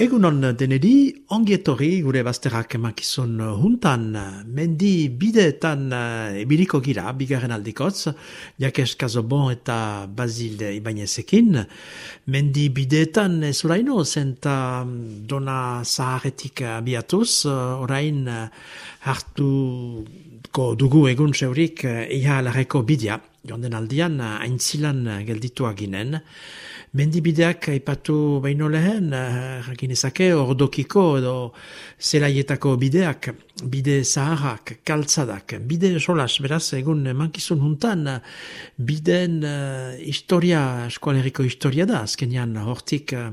Egunon denedi, ongietori gure bazterrak emakizun huntan, mendi bideetan ebiliko gira, bigarren aldikotz, jakes Kazobon eta Basil Ibainezekin. Mendi bideetan ez oraino, zenta mm, dona zaharetik abiatuz, uh, orain uh, hartuko dugu egun zeurik eia alareko bidea, jonden aldian, aintzilan gelditu aginen, mendibideak aipatu baino lehen, jakin ezake, ordokiko edo zelaietako bideak, bide zaharrak, kaltzadak, bide solas, beraz, egun mankizun juntan, biden uh, historia, eskualeriko historia da, azkenean hortik uh,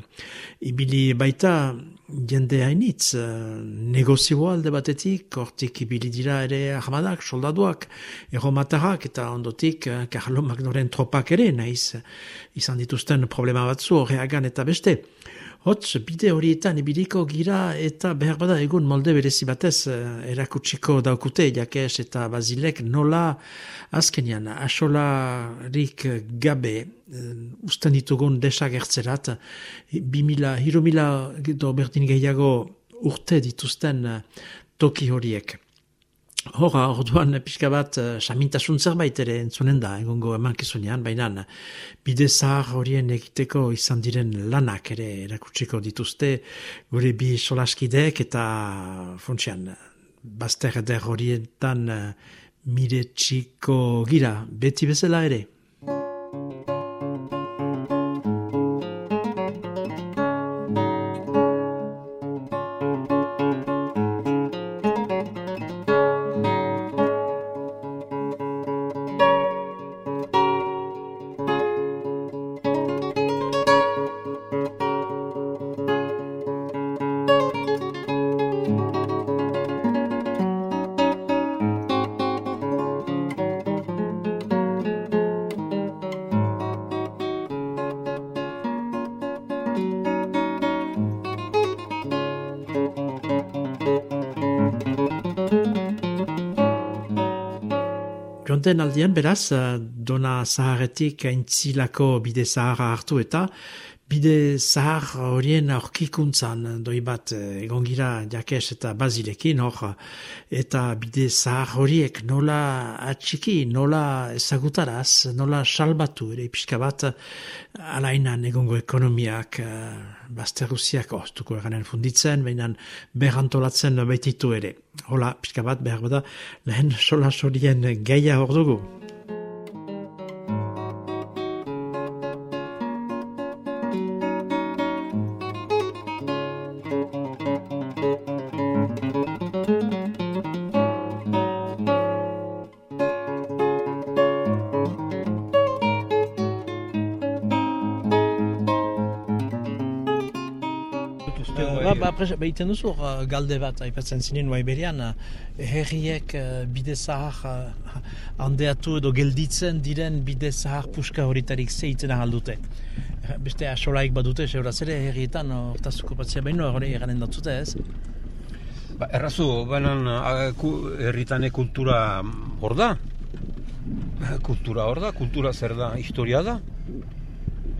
ibili baita jende hainitz, uh, negozioa alde batetik, hortik ibili dira ere ahmadak, soldaduak, erromatarrak, eta ondotik uh, Carlo Magnoren tropak ere, naiz, izan dituzten problema batzu horreagan eta beste. Hotz, bide horietan ibiliko gira eta behar bada egun molde berezi batez eh, erakutsiko daukute jakes eta bazilek nola azkenian asolarik gabe uh, usten ditugun desagertzerat bi mila, hiru mila berdin gehiago urte dituzten uh, toki horiek. Hora, orduan pixka bat, uh, samintasun zerbait ere entzunen da, egongo emankizunean, baina bide zahar horien egiteko izan diren lanak ere erakutsiko dituzte, gure bi solaskidek eta funtsian, bazter eder horietan mire txiko gira, beti bezala ere. Jonten aldian, beraz, dona zaharetik aintzilako bide zaharra hartu eta bide zahar horien aurkikuntzan doi bat egongira jakes eta bazilekin hor eta bide zahar horiek nola atxiki, nola ezagutaraz, nola salbatu ere pixka bat alainan egongo ekonomiak bazterruziak oztuko eganen funditzen, baina berantolatzen baititu ere. Hola, pixka bat behar bada lehen sola sorien geia hor dugu. Behiten duzu uh, galde bat aipatzen zinen bai uh, herriek uh, bide zahar handeatu edo gelditzen diren bide zahar puska horitarik zeiten ahaldute beste asolaik badute seura zere herrietan hortazuko batzea behin hori eganen datzute ez Ba, errazu, banan herritane kultura hor da? Kultura hor da, kultura zer da, historia da?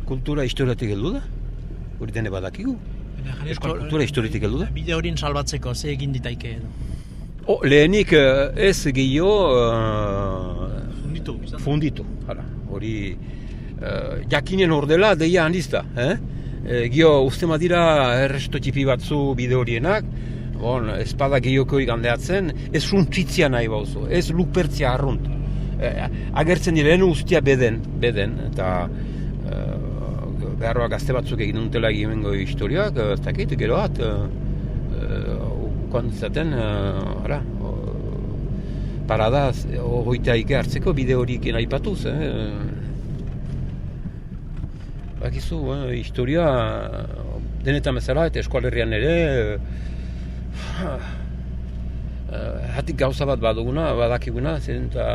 Kultura historiatik heldu da? Hori dene badakigu? Euskal kultura historitik heldu da? Bide horien salbatzeko, ze egin ditaike edo? Oh, lehenik ez gehiago uh, funditu, funditu. Hala, hori uh, jakinen ordela deia handizta. Eh? E, gio, uste dira erresto txipi batzu bide horienak, bon, espada gehioko gandeatzen, ez suntzitzia nahi bauzu, ez lupertzia arrunt. E, agertzen diren ustia beden, beden, eta beharroa gazte batzuk egin dutela egimengo historiak, ez dakit, gero bat, kondizaten, ara, paradaz, hoita ike hartzeko bide horik aipatuz, eh? Bakizu, eh, historia denetan bezala eta eskualerrian ere uh, hatik gauza bat baduguna, badakiguna, zen eta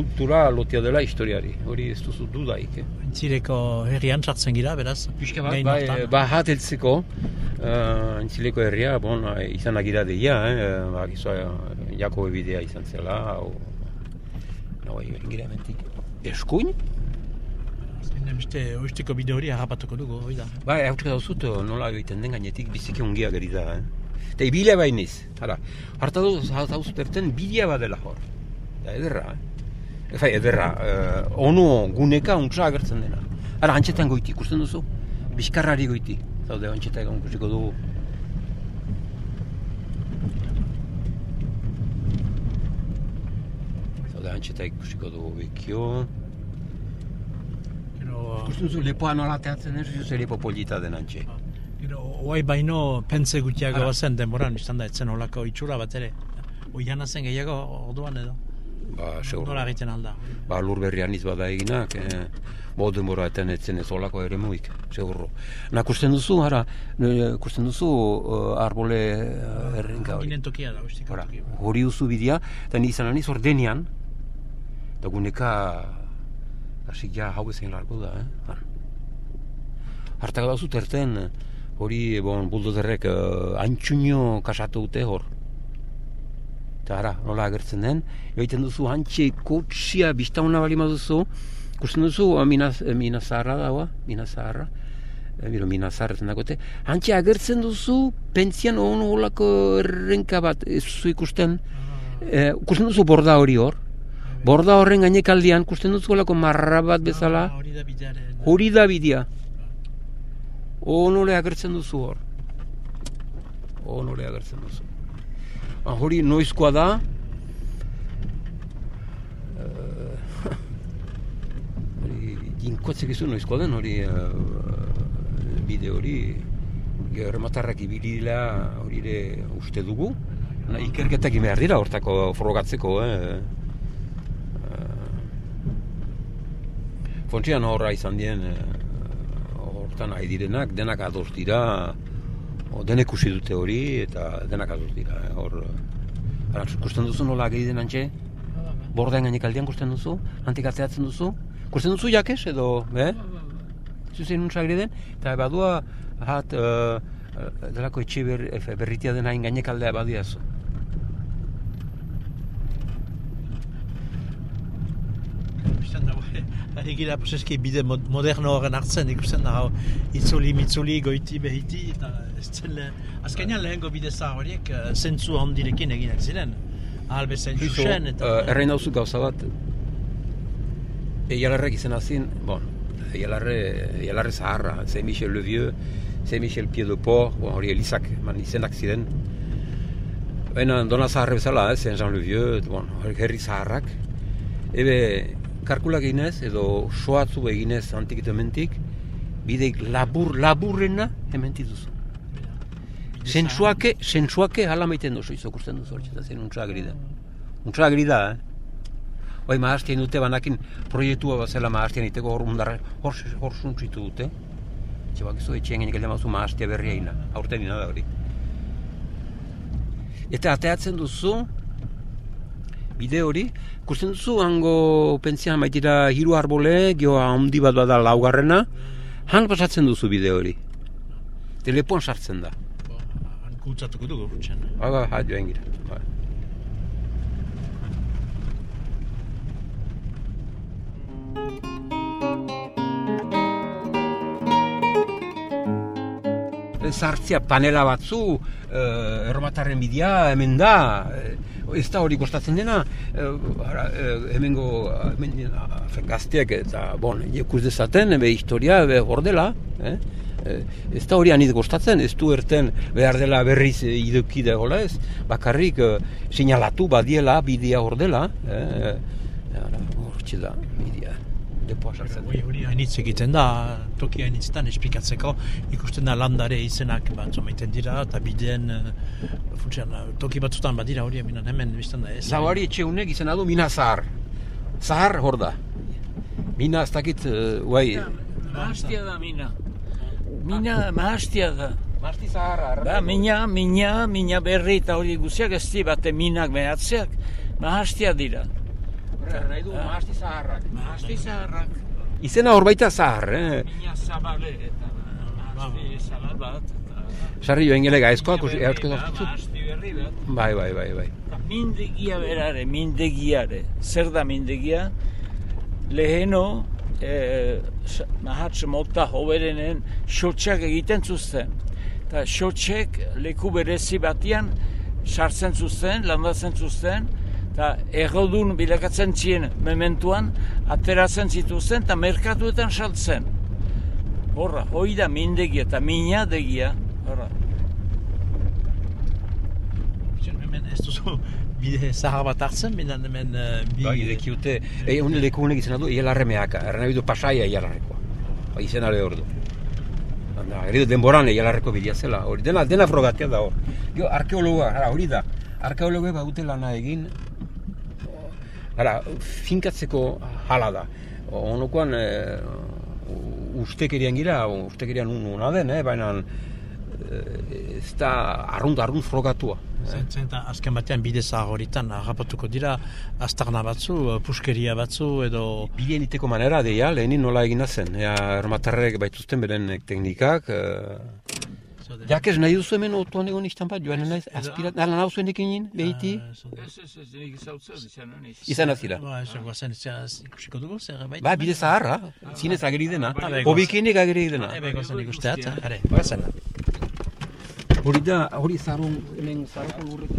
kultura lotia dela historiari, hori ez duzu dudaik. Eh? Entzileko herrian sartzen gira, beraz? Piska bat, bai, ba, hat eltzeko, uh, entzileko herria, bon, izan agira deia, eh? ba, gizua, jako ebidea izan zela, o, no, bai, ingira ementik. Eskuin? Beste, oizteko bide hori harrapatuko dugu, hori da. Ba, hau dauzut, nola egiten den gainetik biziki ungia gari da, eh? Eta ibila bainiz, hala. Harta duz, hauz perten bidea badela hor. Da, ederra, eh? Efa, ederra, uh, ono guneka untsa agertzen dena. Ara, antxetan goiti, ikusten duzu? Bizkarrari goiti. Zaude, antxetan ikusiko dugu. Zaude, antxetan ikusiko dugu bekio. Ikusten duzu, lepoa nola teatzen ez, zuze lepo polita den antxe. Gero, oai baino pentze gutiago zen denboran, izan da, etzen olako itxura bat ere. Oian zen gehiago orduan edo ba, seur, nola egiten alda. Ba, lur berrian bada eginak, eh, bo denbora eten etzen ez olako ere muik, segurro. Na, kusten duzu, ara, kusten duzu uh, arbole uh, errenka hori. Ginen tokia da, ustik. Hori duzu bidea, eta ni izan aniz ordenian, eta guneka, hasi ja hau ezen largo da, eh? Hartak da terten, hori, bon, buldozerrek, uh, antxuño kasatu dute hor, eta ara, nola agertzen den, egiten duzu hantxe kotxia biztauna bali duzu, ikusten duzu mina, mina zaharra dagoa, mina zaharra, e, biro, mina zaharra zen dagoete, hantxe agertzen duzu pentzian ono holako errenka bat ez duzu ikusten, e, ikusten duzu borda hori hor, borda horren gainekaldian, ikusten duzu holako marra bat bezala, hori da bidea, onore agertzen duzu hor, onore agertzen duzu. Ah, hori noizkoa da? Hori jinkotzek izu noizkoa den hori uh, bide hori germatarrak ibilila hori ere uste dugu. Na, ikerketak behar dira hortako frogatzeko eh? uh, Fontsian horra izan dien hortan uh, direnak denak adoz dira o, denek ikusi dute hori eta denak aduz dira. Eh? Hor, ara, kusten duzu nola gehi den antxe? Bordean gainik aldean kusten duzu? Antik atzeatzen duzu? Kusten duzu jakes edo, eh? Zuzen nuntza den? Eta badua, hat, uh, delako etxe ber, berritia den hain gainek aldea badiazu. Egira, eski bide moderno horren hartzen, ikusten da, itzuli, mitzuli, goiti, behiti, eta ez zen le, azkenean lehenko bide zahar horiek, uh, zentzu handirekin eginak ziren. Ahal bezain zuzen, eta... Uh, errein dauzu gauza bat, eialarrek izan azin, bon, eialarre, eialarre zaharra, Saint Michel le Vieux, Saint Michel Pied de Port, bon, hori elizak, man izenak ziren. Baina, dona zaharre bezala, eh, Saint Jean le Vieux, bon, herri zaharrak. Ebe, karkulak eginez, edo soatzu eginez antikitementik, bideik labur, laburrena hementit duzu. Zentsuake, zentsuake hala maiten duzu, izokusten duzu hori, eta zen untsa agri da. Untsa agri da, eh? Bai, maaztien dute, banakin proiektua bat zela maaztien iteko hor undarra, hor, hor suntzitu dute. Etxe bak izo, etxean genik mazu maaztia berria ina, aurten ina da hori. Eta ateatzen duzu, bide hori, ikusten duzu, hango pentsia maitira hiru arbole, geho handi bat bada laugarrena, han pasatzen duzu bide hori. Telepon sartzen da. Han kutsatuko dugu, rutsen. Ba, ba, ha, joan gira. Ba. Zartzia panela batzu, uh, erromatarren bidea, hemen da, ez da hori kostatzen dena, e, ara, e, hemengo hemen, gazteak eta bon, jekus dezaten, ebe historia, ebe gordela, eh? ez da hori anit kostatzen, ez du erten behar dela berriz idukide gola ez, bakarrik e, sinalatu badiela bidea hor dela, eh? da, bidea. Depoa sartzen. Hori hori hainitz egiten da, toki hainitzetan esplikatzeko, ikusten da landare izenak batzu maiten dira, eta bideen, uh, funtsean, uh, toki batzutan badira hori, minan hemen biztan da ez. Zawari etxe unek izena du Mina Zahar. Zahar hor da. Mina ez dakit, uh, guai, Mahastia da mina. Mina mahastia da. Masti Zaharra. Da, mina, mina, mina berri eta hori guziak ez di bate minak mehatzeak. Mahastia dira. Nahi du Masti Zaharrak. Mahasti zaharrak. Izena hor baita Zahar, eh? Mina zabale eta mahasti zabal bat. Sarri joan gele gaizkoak, da, dazkizu? Mahasti berri bat. Bai, bai, bai, bai. Mindegia berare, mindegiare. Zer da mindegia? Leheno, eh, mahatz mota hoberenen xotxak egiten zuzten. Eta xotxek leku berezi batian sartzen zuzten, landatzen zuzten, eta errodun bilakatzen ziren mementuan, ateratzen zituzten eta merkatuetan saltzen. Horra, hoi da mindegia eta mina degia. Horra. Hemen ez duzu bide zahar bat hartzen, minan hemen uh, bi... Bai, irekiute, e, hone leku honek izena du, Ielarremeaka, erran nahi du pasaia Ielarrekoa. Ba, izena le hor du. Anda, eri du denboran Ielarreko bidea zela, hori dena, dena frogatea da hor. Gio, arkeologa, ara, hori da, arkeologa badute lana egin, ara, finkatzeko hala da. Onokoan, e, ustekerian gira, ustekerian una den, eh, baina eh, ez da arrunt, arrunt frogatua. Zen, zen, eta azken batean bide zahar horitan harrapatuko dira aztarna batzu, puskeria batzu edo... Bilen iteko manera, deia, lehenin nola egina zen. Ea, ermatarrek baituzten beren teknikak. Zode. Jakez nahi duzu hemen otuan egon iztan bat, joan naiz, aspirat, ala nahu zuen ekin behiti, Ah. Ez, ez, ez, nik zautzen izan honiz. izan azira. Ba, ez guazen, ikusiko dugu, zer baita. Ba, bide zaharra, zinez ageri dena, Ah, bai, hobikienik ageri dena. Ebe guazen ikusteat, are, guazen. Hori da, hori zarun, hemen zaroko lurreko.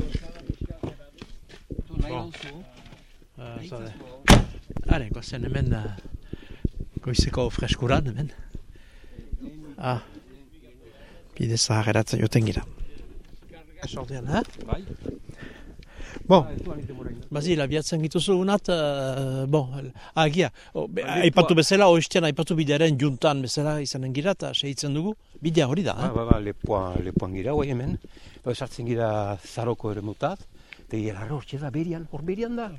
Bon. Uh, zode. Are, guazen hemen uh, goizeko freskuran hemen. Ah, bide zahar eratzen joten gira. Esordean, ha? Bai. Bon, Bazil, abiatzen gituzu unat, uh, bon, agia, oh, be, aipatu bezala, oiztean aipatu bidearen juntan bezala izanen gira, eta segitzen dugu, bidea hori da, Ba, eh? ba, ba, lepoa, lepoan gira, guai hemen. Ba, sartzen gira zaroko ere mutat. Eta hilarra hor da berian, hor berian da.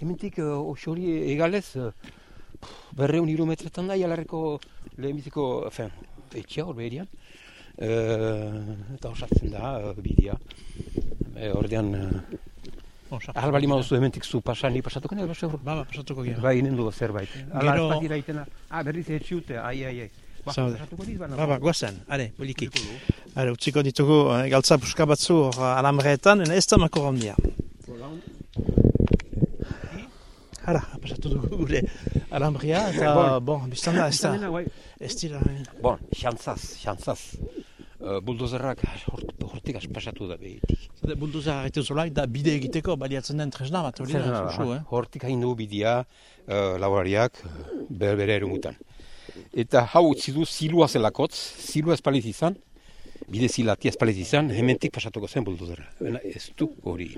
Hementik uh, osori egalez, uh, berreun kilometretan da, hilarreko lehenbiziko, fen, etxea hor berian. Uh, eta hor sartzen da, uh, bidea. E, ordean, Bon, sartu. ahal bali mauzu hementik zu pasan, ni pasatuko basa hor. Ba, ba, pasatuko gira. Bai, inen du zerbait. Ala, Gero- ez batira itena, ah, berriz etxiute, ai, ai, ai. Ba, diz, bana. Ba, ba, guazen, are, poliki. Are, utziko ditugu, eh, galtza puska batzu hor eh, alambreetan, ena ez da mako handia. Hala, pasatu dugu gure alambria, eta, bon, biztan da, ez da, guai. ez dira, eh, Bon, xantzaz, xantzaz. Uh, buldozerrak hort, hortik pasatu da behitik. zade bulduza harritu zolaik, da bide egiteko baliatzen den tresna bat, hori da, susu, eh? Hortik hain du bidea uh, laborariak uh, berbere erungutan. Eta hau utzi du zilua zelakotz, zilua espaliz izan, bide zilati espaliz izan, hementik pasatuko zen buldozerra. Baina ez du hori.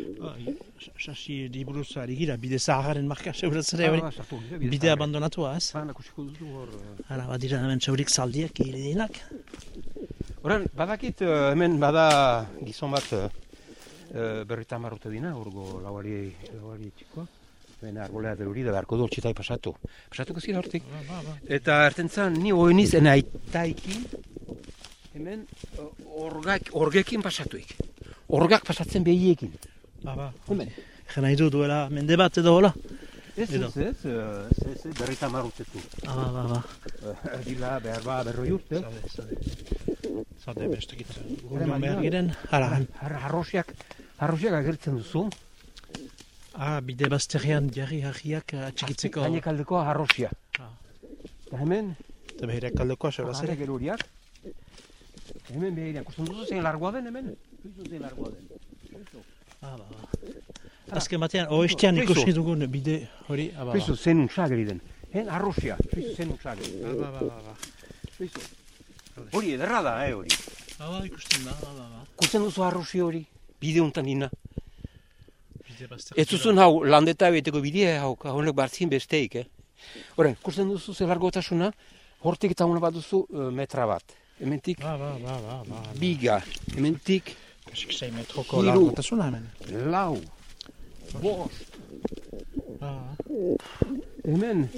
Sasi liburuz ari gira, bide zaharren marka seuratzen ere, hori? Bide abandonatua, ez? Baina kusiko duzu hor... Hala, badira hemen txaurik zaldiak iridinak. Horan, badakit uh, hemen bada gizon bat uh, uh, berrita marrute dina, urgo lauari, lauari txikoa. Bena arbolea deruri da beharko du txitai pasatu. Pasatuko zira hortik. Eta erten zan, ni oeniz ena aitaikin, hemen uh, orgak, orgekin pasatuik. Orgak pasatzen behiekin. Ba, ba. Hemen. Egen nahi du duela mende bat edo hola. Ez, ez, ez, ez, ez, berrita marrutetu. Ah, ba, ba, dila behar ba, berroi urte. Zade, zade. Zade, bestekit. Gurdion behar giren. Hala, Har- Harrosiak, harrosiak agertzen duzu. ah, bide bazterrean jarri harriak atxikitzeko. Gainek aldeko harrosia. Ah. Eta hemen, Eta behirak kaldekoa, sebaz ere. geruriak. Hemen behiriak, kusten duzu zein largoa den hemen? Kustu zein largoa den. Ah, ba, ba. Azken batean, oestean ikusi dugun bide hori. Ah, ba, ba. Kustu zein unsageri den. Hen arrosia, kustu zein unsageri. Ah, ba, ba, ba, ba. Kustu. Hori ederra da, eh, hori. Ah, ba, ikusten da, ba, ba, ba. Kusten duzu arrosi hori, bide untan bazterrean. Ez duzun hau, landeta beteko bidea hau, honek bartzin besteik, eh? Horren, ikusten duzu ze largotasuna, hortik eta hona bat duzu eh, metra bat. Hementik Ba, ba, ba, ba, ba. biga, hementik Kasik 6 metroko largotasuna hemen. lau, bost, Ba, hemen,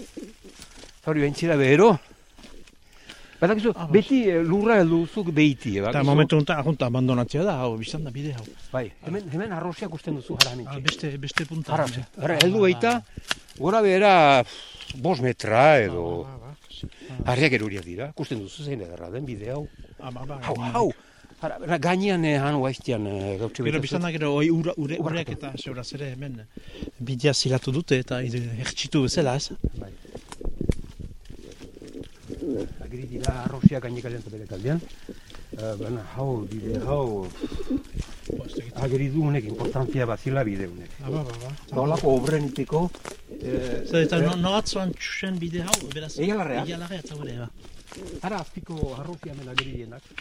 hori bentsira behero. Badakizu, Ah, beti lurra helduzuk behiti, eh, Eta momentu honetan ahunta abandonatzea da, hau, biztan da bide hau. Bai, hemen, hemen arroziak usten duzu jara Ah, beste, beste punta. Jara, Ah, heldu ba, baita, gora behera bost metra edo... Harriak eruriak dira, ikusten duzu zein ederra den bide hau. Ah, Hau, hau, Hara, bera, gainean eh, han oaiztian eh, gautxe Gero biztan da gero oi ura, ure, ureak eta seuraz ere hemen bidea zilatu dute eta hertsitu bezala ez. Agiri dira arroziak gainek aldean eta bere kaldean. Eh, Baina hau, bide hau, agiri du honek importantzia bazila bide honek. Ah, ba, ba, ba. Holako obren iteko, eh, Zer, eta no, no atzoan txusen bide hau, beraz. Eialarrea? Eialarrea eta gure, ba. ara azpiko arrozia hemen agiri dienak.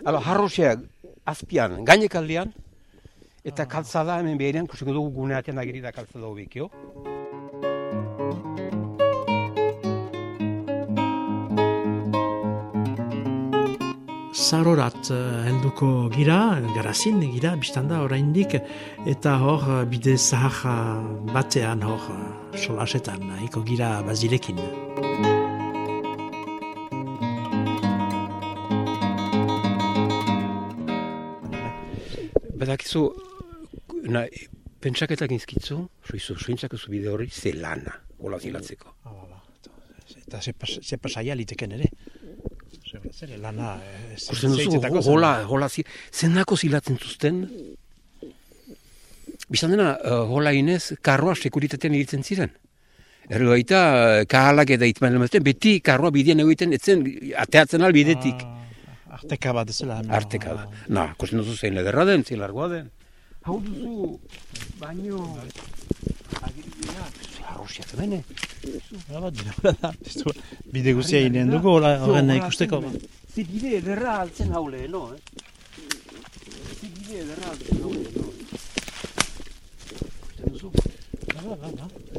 Hala, arroziak azpian gainek aldean, eta kaltzada hemen beherean, kusiko dugu guneatean agiri da kaltzada hobekio. Zarorat eh, helduko gira, garazin gira, biztanda oraindik, eta hor eh, bide zahar batean hor eh, solasetan, nahiko gira bazilekin. Badakizu, na, pentsaketak inskitzu, soizu, sointzak zu bide hori, ze lana, hola zilatzeko. Ah, ba, ba. Eta ze, pas, ze pasaia liteken ere. Zer, lana... eh, ze- duzu, hola, hola zi, zenako zilatzen zuzten, bizan dena, uh, hola inez, karroa sekuritatean iritzen ziren. Erri baita, eh, kahalak eta itman emazten, beti karroa bidean egiten, etzen, ateatzen al bidetik. Ah, arteka bat ezela. Arteka da. Na, kusten duzu zein lederra den, zein largoa den. Hau duzu, baino... Dira, da. Pistu, Bide guztia inen dugu, horren ikusteko. ba. Zi bide ederra altzen haule, no? Eh? Bide ederra altzen haule, no? Ikusten duzu? Ba, ba, ba.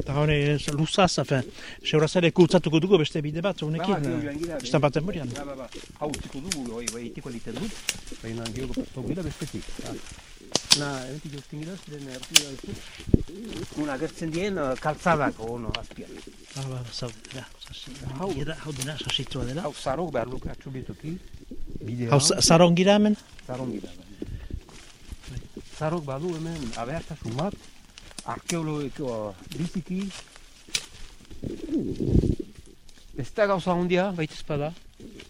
Eta hori luzaz, afen, seuraz ere kutsatuko dugu beste bide bat, Ba, honekin, ba, eh, gira, bistan baten borian. Ba, ba, ba. Hau utziko dugu, oi, bai, itiko egiten dut. Baina gero pasau gira bestetik. Ah. Na, ebetik jozten gira, ziren ertu da ez Una, gertzen dien uh, kaltzadak, ono, azpian. Ba, ba, zaude, ja, sasi, Hau. gira, hau dena, sasitua dela. Hau zarok behar luke atxubituki. Bide Hau, za- zaron gira hemen? Zarok gira. Zarok badu hemen abeartasun bat, arkeologiko biziki. Ez da gauza handia, baita espada.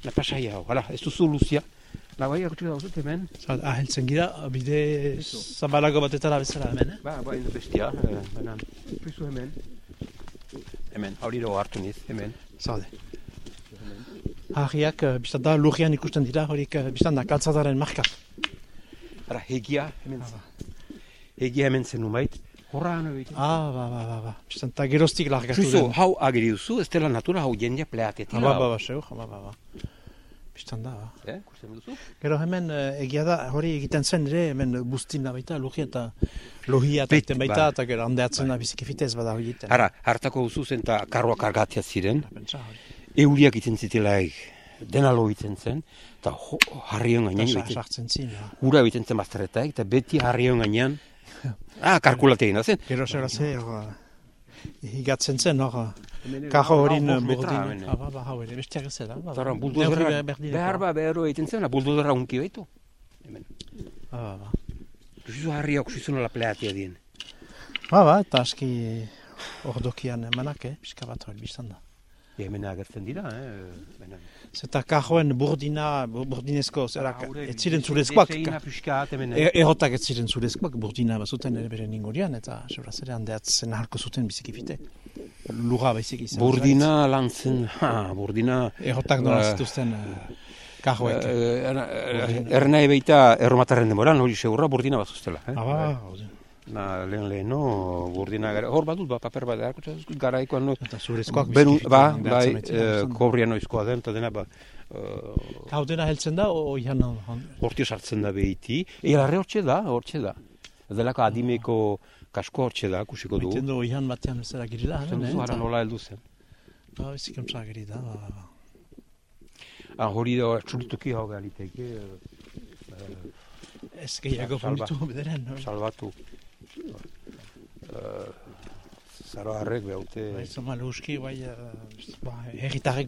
La pasaia hau, hala, ez duzu luzia. La bai dauzut hemen, Zaude, ah, heltzen gira, bide zabalago batetara bezala hemen, eh? ba, ba, bestia, eh, baina, pizu hemen. Hemen, hori dago hartu niz, hemen. Zaude. Harriak, eh, biztan da, lurrian ikusten dira, horik, eh, biztan da, kaltzadaren marka. Ara, hegia, hemen zen. Hegia hemen zen numait. Horra hano egiten. Ah, ba, ba, ba, ba. Biztan da, geroztik largatu den. hau agiri duzu, ez dela natura hau jendea pleatetik. Ah, ba, ba, ba, seur, ba, ba, ba. Biztan da, ba. Eh, duzu? Gero hemen eh, egia da, hori egiten zen ere, hemen bustina baita, lugia eta lohia eta egiten baita, ba. eta gero handeatzen da biziki fitez bada hori egiten. Ara, hartako duzu zen eta karroa kargatia ziren, euriak iten zitelaik, dena lo iten zen, eta harrion gainean Eta egiten, sartzen zin, ja. ura egiten zen bazterretaik, eta beti harrion gainean, ah, kalkulatein da zen. Gero zera ze, hor, higatzen zen, hor, kajo horin burdin. Ah, ba, ba, hau ere, bestiak ez. Ba, ba. buldozerra, Neurri berdineko. behar ba, behar egiten zen, buldozerra unki baitu. Hemen. Ba, ba, ba. Zuzu harriak zuzu nola pleatia dien. Ba, ba, eta aski ordokian emanak, eh, pixka bat hori biztan da. Hemen agertzen dira, eh? Zeta kajoen burdina, bu- burdinezko, zera, ez ziren zurezkoak. E- Errotak ez ziren zurezkoak, burdina bazuten ere bere ningorian, eta zebra zere handeatzen ahalko zuten biziki fite. Lura baizik izan. Burdina lan zen, ha, burdina... Errotak nola Ba, zituzten uh, kajoek. Eh, eh, Ernai baita erromatarren demoran, hori segurra burdina bat zuztela. Eh? Ah, ba. Na, lehen leheno, burdina gara, hor badut, ba, paper bat, erakutsa duzkut, garaikoan no, Eta zurezkoak Benu, biziki ba, bai, handeatzen baitzen, eh, izan da. kobrian oizkoa den, eta dena, ba, eh, Hau dena heltzen da, o ian hon- hortio sartzen da behiti. E, larre hortxe da, hortxe da. Ez delako adimeko kasko hortxe da, kusiko dugu. Maiten du ihan batean bezala girela. Zer hemen, duzu, eh, hara eta- nola heldu zen. Ba, ez ikan txageri da. Ah, hori da, txurituki hau galiteke, Ez gehiago funditu bederen. no? salbatu. Uh, Zaro harrek behaute... Bai, zoma leuski, bai, eh, ba,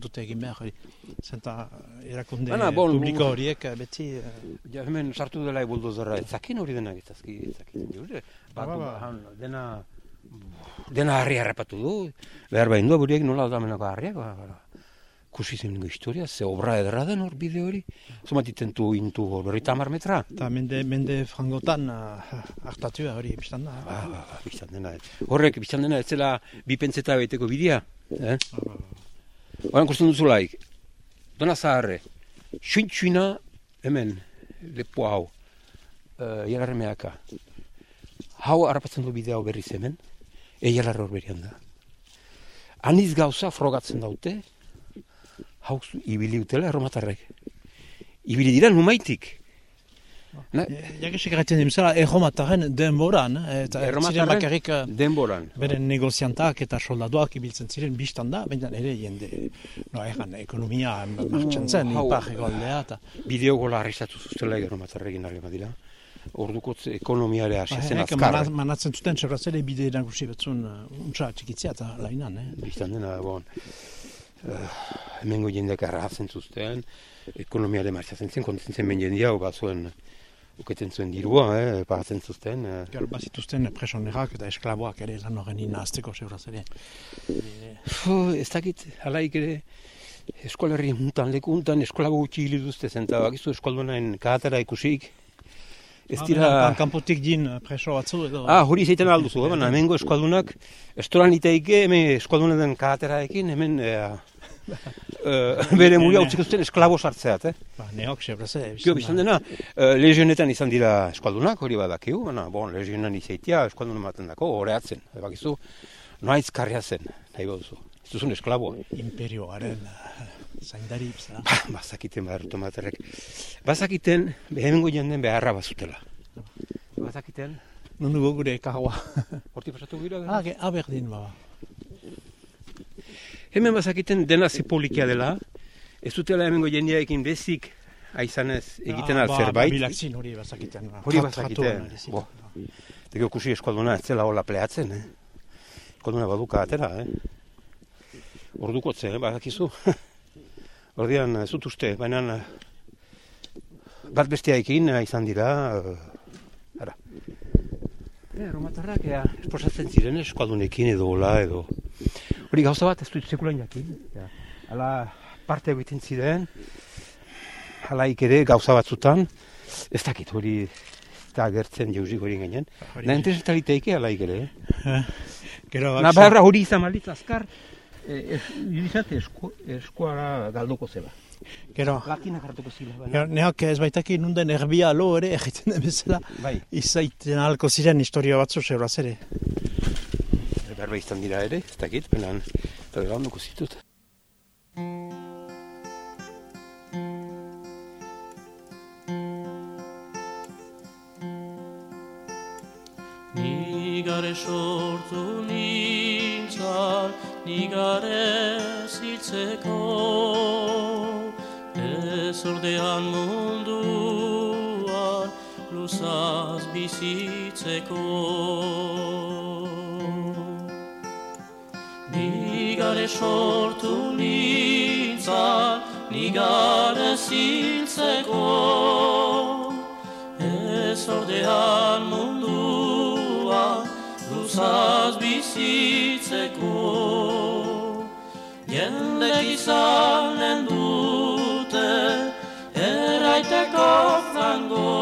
dute egin behar, hori. Zenta erakunde Bana, bon, publiko horiek eh, beti... eh, Ja, hemen sartu dela buldozerra, ez zakin hori denak ez zazki, ez zakin. Jure, Ba, ba, ba. han, dena, dena harri harrapatu du, behar behin du, buriek nola aldamenako harriak, ba, ba, kusi zen historia, ze obra ederra den hor bide hori, zomat itentu intu hor, berrita hamar metra. Eta mende, mende frangotan uh, hartatua hori biztan da. Ba, ba, ba, biztan dena, horrek biztan dena, ez zela bi pentseta beteko bidea, eh? Horan kosten duzulaik, dona zaharre, xuintxuina hemen, lepo hau, uh, jalarre mehaka. Hau harrapatzen du bidea hau berriz hemen, e jalarre hor berian da. Aniz gauza frogatzen daute, hau zu- ibili utela erromatarrek. Ibili dira numaitik. Na, Jagesek erraiten dimzela, erromataren denboran, eh, eta erromatarren bakarrik eh, denboran. beren negoziantak eta soldaduak ibiltzen ziren biztan da, baina ere jende, no, egan, ekonomia martxan zen, hau- ipar egoaldea, eta Bideo gola arrizatu zuztela erromatarrekin argi badira. Orduko ekonomiare hasi zen Ba, azkar. mana- manatzen zuten sebrazele bide nagusi batzun uh, untsa txikitzea eta lainan, eh? Bistan dena, bon, hemengo jendeak arrazen zuzten, ekonomiare martxatzen zen, konten zen ben jendia, hau batzuen, uketen zuen dirua, eh, pagatzen zuzten. Eh. Gero bazituzten presonerak eta esklaboak ere lan horren inazteko sebrazele. Fu, ez dakit, alaik ere, eskolarri juntan, leku juntan, eskola gutxi hili duzte zen, eta bakizu eskoldunain kahatara ikusik, ez dira... Kanpotik din eh, preso batzu edo... Ah, hori zeiten alduzu, eh? baina hemengo eskualdunak, estoran iteike, hemen eskualdunen kahateraekin, hemen eh, eh, bere muria utziko zuten esklabo sartzeat, eh? Ba, neok sebrazele. Gio, biztan dena, eh, legionetan izan dira eskualdunak, hori badakigu, baina, bon, legionan izaitia, eskualdun ematen dako, horreatzen, bakizu, noaitz karria zen, nahi baduzu, ez duzun esklaboa. Imperioaren eh, zaindari, zara. Ba, bazakiten behar tomaterrek. Bazakiten, hemengo jenden beharra bazutela. Bazakiten, Nundu gure karua. horti pasatu gira, ah, ge, aberdin, ba. Hemen bazakiten dena zepolikia dela, ez dutela hemengo jendearekin bezik aizanez egiten Ah, al ba, zerbait. Babilakzin hori bazakiten. ba. Hori bazakiten. Bo. Tego kusi eskualduna ez zela hola pleatzen, eh? Eskualduna baduka atera, eh? Ordukotze, eh? badakizu. Ordian, ez dut uste, baina eh, bat besteaekin eh, izan dira, eh, ara. Eh, romatarrak, ea, esposatzen ziren eskualdunekin edo hola, edo. Hori gauza bat ez dut sekulan jakin. Ja. Hala parte egiten ziren, halaik ere gauza batzutan, ez dakit hori ez da agertzen jausik hori gainen. Hori- Na interesetaliteike halaik ere, eh? Gero, Na aksa- beharra hori izan malditz azkar, eh, irizat esku, eskuara galduko zeba. Gero, Latinak hartuko zila, baina. gero, neok ez baitaki nunden erbia lo ere egiten den bezala. Bai, Izaiten alko ziren historia batzu sebraz ere. Berba izan dira ere, ez dakit, baina eta galduko zitut. Nigare sortu nintzan, nigare ziltzeko Ez ordean munduan, luzaz bizitzeko Nigare sortu nintzan, nigare ziltzeko. Ez ordean mundua luzaz bizitzeko. Jendek izanen dute erraiteko frango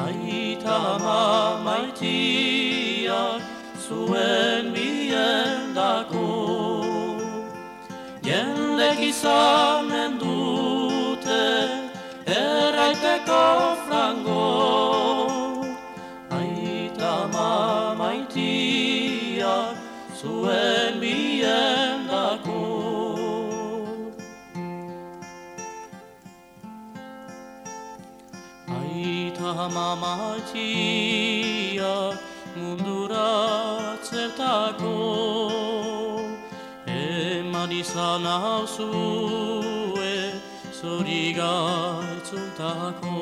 Aita ama maitiak zuen biendako Jendek izanen dute erraiteko frango Aita mamaitia zuen biendako Aita mamaitia mundura zertako izan hauzue zori gaitzuntako.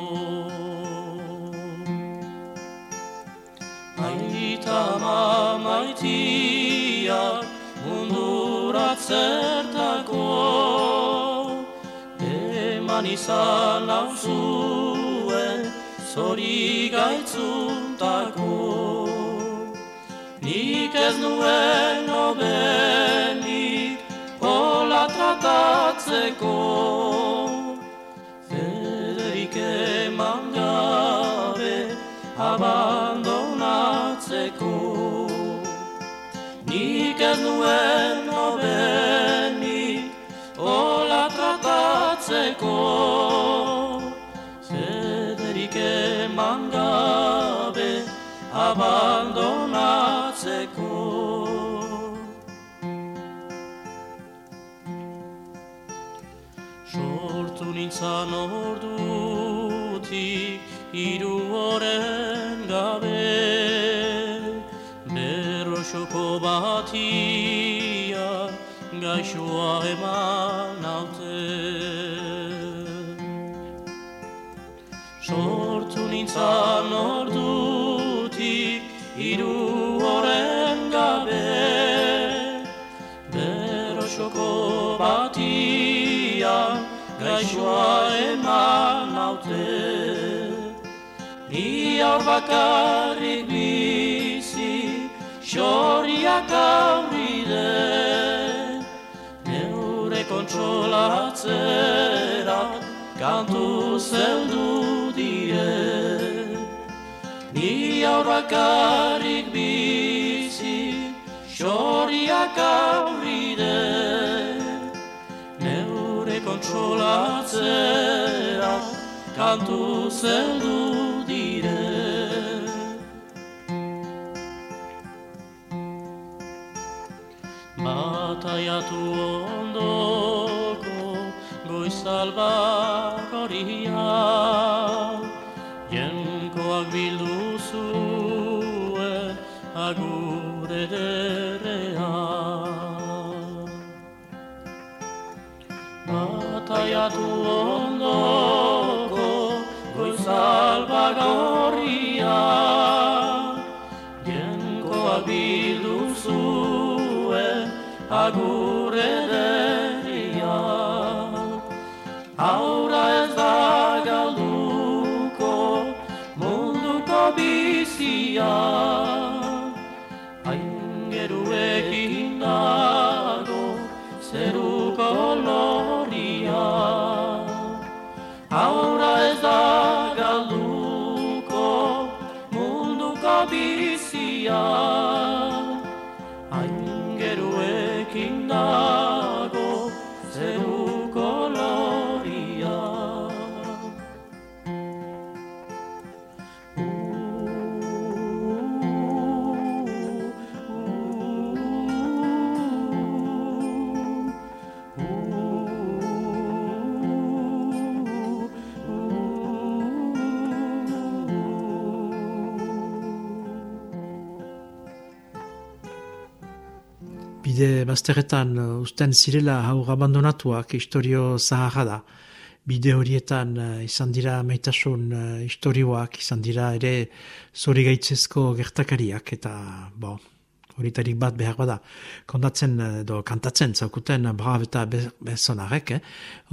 Aita mamaitiak munduratzertako eman izan hauzue zori gaitzuntako. Nik ez nuen nobenik hola tratatzeko Federik eman gabe abandonatzeko. Nik ez nuen nobenik hola tratatzeko Federik eman gabe abandonatzeko nintzan ordutik hiru oren gabe. Berroxoko batia gaixoa eman naute Sortu nintzan ordutik gaixoa eman naute Ni aur bakarrik bizi xoriak aurride Neure kontsolatzera kantu zeldu die Ni aur bakarrik bizi xoriak aurride kontsolatzera kantu zeldu dire Bataiatu ondoko goizalbak horia Jenkoak bildu zuen agur Bataiatu ondoko goizalbak horia Jenkoak bildu zuen agur ederia Aura ez da galduko munduko bizia bizia Bide bazterretan uh, usten zirela haur abandonatuak historio zaharra da. Bide horietan uh, izan dira maitasun uh, historioak, izan dira ere zori gaitzezko gertakariak eta bo, horitarik bat behar bada. Kondatzen uh, edo kantatzen zaukuten uh, brav eta be- bezonarek, eh?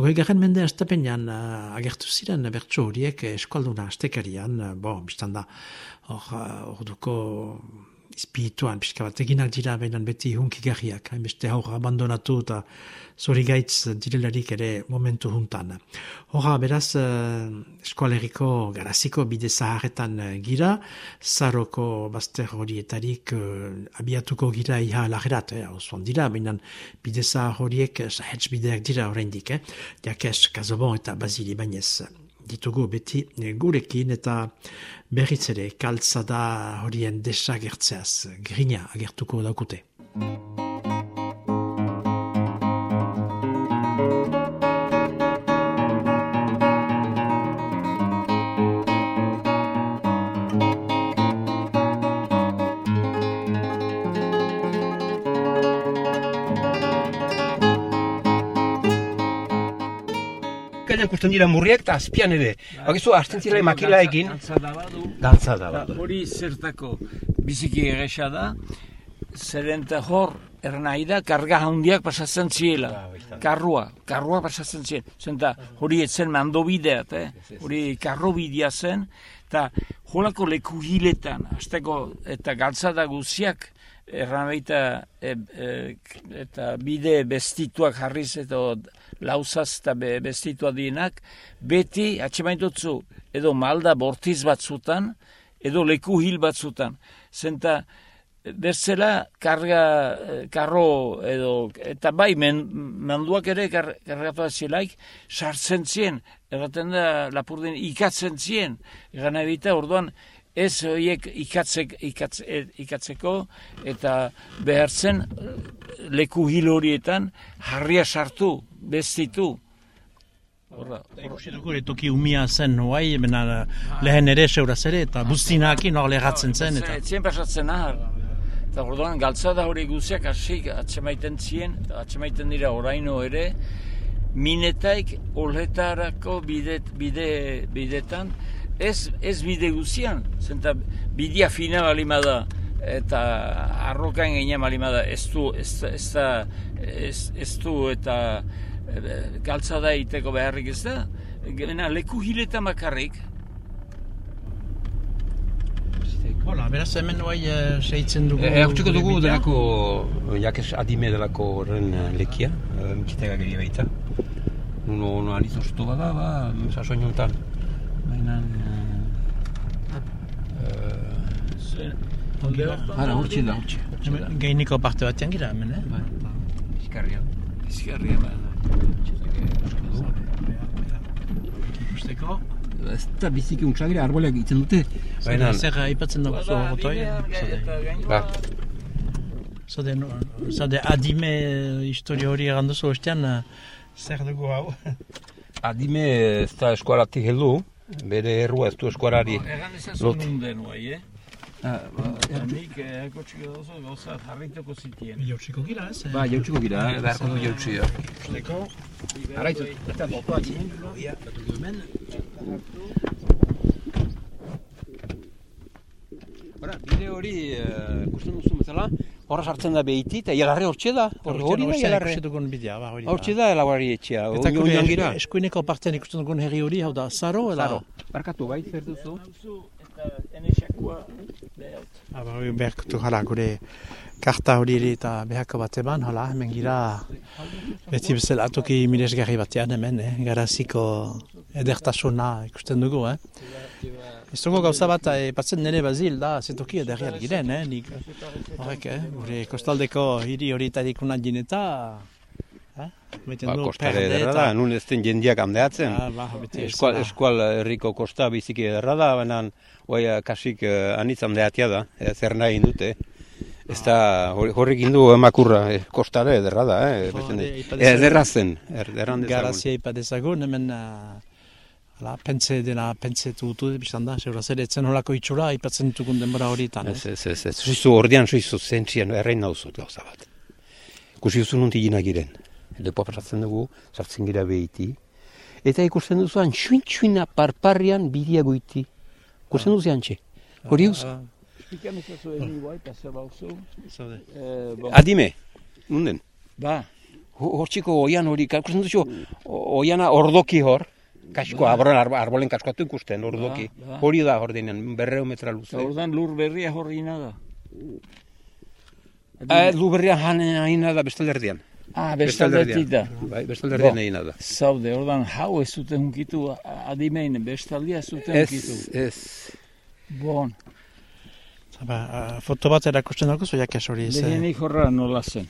Hogei garen mende astapenean uh, agertu ziren bertso horiek eh, eskualduna astekarian, uh, bo, biztan da, hor, uh, orduko espirituan pixka bat. Eginak dira behinan beti hunkigarriak, hainbeste haur abandonatu eta zori gaitz direlarik ere momentu juntan. Horra, beraz, eh, eskualeriko garaziko bide zaharretan eh, gira, zaroko bazter horietarik eh, abiatuko gira iha lagerat, eh, osoan dira, behinan bide zahar horiek sahetz bideak dira oraindik, eh, jakes, kazobon eta bazili bainez ditugu beti eh, gurekin eta berriz ere kaltzada horien desagertzeaz grina agertuko daukute. Ikusten dira murriak eta azpian ere. Bakizu, hasten zira makila egin, Gantza da badu. gantza da. Eta hori zertako biziki egesa da, zeren hor, ernai da, karga handiak pasatzen ziela. Karrua, karrua pasatzen ziren. Zenta hori etzen mando bideat, eh? hori karro bidea zen, eta holako leku hiletan, azteko eta galtzada guziak, erran baita, e, e, eta bide bestituak jarriz eta lauzaz eta be, bestitua dienak, beti atxemaitutzu edo malda bortiz batzutan, edo leku hil batzutan. Zenta, Bertzela, karga, karro edo, eta bai, men, manduak ere kar, kargatu zielaik, sartzen zien, erraten da, lapurdin ikatzen zien, ebita, orduan, ez horiek ikatzek, ikatz, e- ikatzeko, eta behartzen eh, leku hil horietan, harria sartu, bestitu. Horra, Ikusi dugu ere toki umia zen noai, bena lehen ere seuraz ere, eta buztinakin hor lehatzen zen, eta... Etzien pasatzen ahar. Eta orduan galtzada hori guziak hasik atsemaiten zien, eta atsemaiten dira oraino ere, minetaik oletarako bide, bide, bidetan, ez, ez bide guzian, zenta bidea fina balima da, eta arrokan gehien balima da, ez du, ez, ez, da, ez, ez du, eta e, galtzada iteko beharrik ez da, Gena, leku hiletan bakarrik, Hola, beraz hemen noai uh, seitzen dugu... E, Hortziko gure dugu delako, jakez adime delako horren eh, lekia, e, mitxitega geri baita. Uno, uno aniz osto bada, ba, sasoin honetan. Baina... Hala, hortxe da, hortxe. Hemen Gainiko parte batean gira hemen, eh? Bai, Izkarria. izgarria ba. Ikusteko. Ez da biziki untsagira arboleak itzen dute. Baina, Zer aipatzen dugu zu gotoi? ba, Zade, no- zade adime historia hori egan duzu ostean, eh, zer dugu hau? adime ez da eskuaratik heldu, bere errua ez du eskuarari. Egan ezazu Lot. nunden guai, eh? Ah, Eta nik eko txiko dauzo gauza jarrituko zitien. Jautsiko gira, ez? Ba, jautsiko gira, beharko du jautsi. da. Ikusteko. Araitu, eta botoak. Hemen, Hora, bide hori, eh, ikusten duzu bezala, horra sartzen da behiti, eta ialarre hortxe da. Hor- Hori da ialarre. ba, hori da. Hortxe da elabarri etxea, Eta gure eskuineko partean ikusten dugun herri hori, hau da, Zaro? Zaro, barkatu bai, zer duzu? Enexakua behar. Ah, ba, hori beharkutu, hala, gure karta hori ere eta beharko bat eban, hala, hemen gira beti bezala toki miresgarri batean hemen, eh? garaziko edertasuna ikusten dugu, eh? Ez dugu gauza bat, eh, batzen nire bazil da, zetoki ederriak giren, eh? Nik, horrek, eh? Gure kostaldeko hiri horietarik unan jineta, eh? Beten Ba, du, kostare ederra da, nun ez den jendiak handeatzen. Ah, ba, beti Eskual, eskual herriko kosta biziki ederra da, baina oi, kasik uh, anitz handeatia da, eh, zer nahi indute. Ez da, hor- horrek indu emakurra, eh, kostare ederra da, eh, Jo, betzen de- dut. ipa dezagun. Ederra zen, dezagun. Garazia ipa dezagun, hemen uh, ala, pentsa dela, pentsa dutu biztan da, zeuraz ere, etzen holako itxura, ipatzen ditugun denbora horietan. Ez, ez, ez, ez, suizu ordean suizu zentzien errein nauzut gauza bat. Kusi duzu nunti gina giren. Lepoa pasatzen dugu, sartzen gira behiti. Eta ikusten duzuan, xuin-xuina parparrian bidia goiti. Ikusten duzu antxe. Hori uz? Ah, pasa bauzu. zaude. Eh, Adime, nunden. Ba, Ho- Hortxiko oian hori, ikusten duzu, oiana ordoki hor. Kasko, arbolen, arbo- arbolen kaskoatu ikusten, ordoki. Ba, ba. Hori da hor denean, berreu metra luze. ordan lur berria horri da. Eh, lu berrian jan haina da bestalderdian. Ah, bestaldetik da. Bai, bestalderdian haina da. Zaude, ordan hau ez zuten hunkitu, adimein, bestaldia ez zuten Ez, hunkitu. ez. Bon, Ba, uh, foto bat erakusten dago, zo jakes hori ez. eh? lehenik horra nola zen.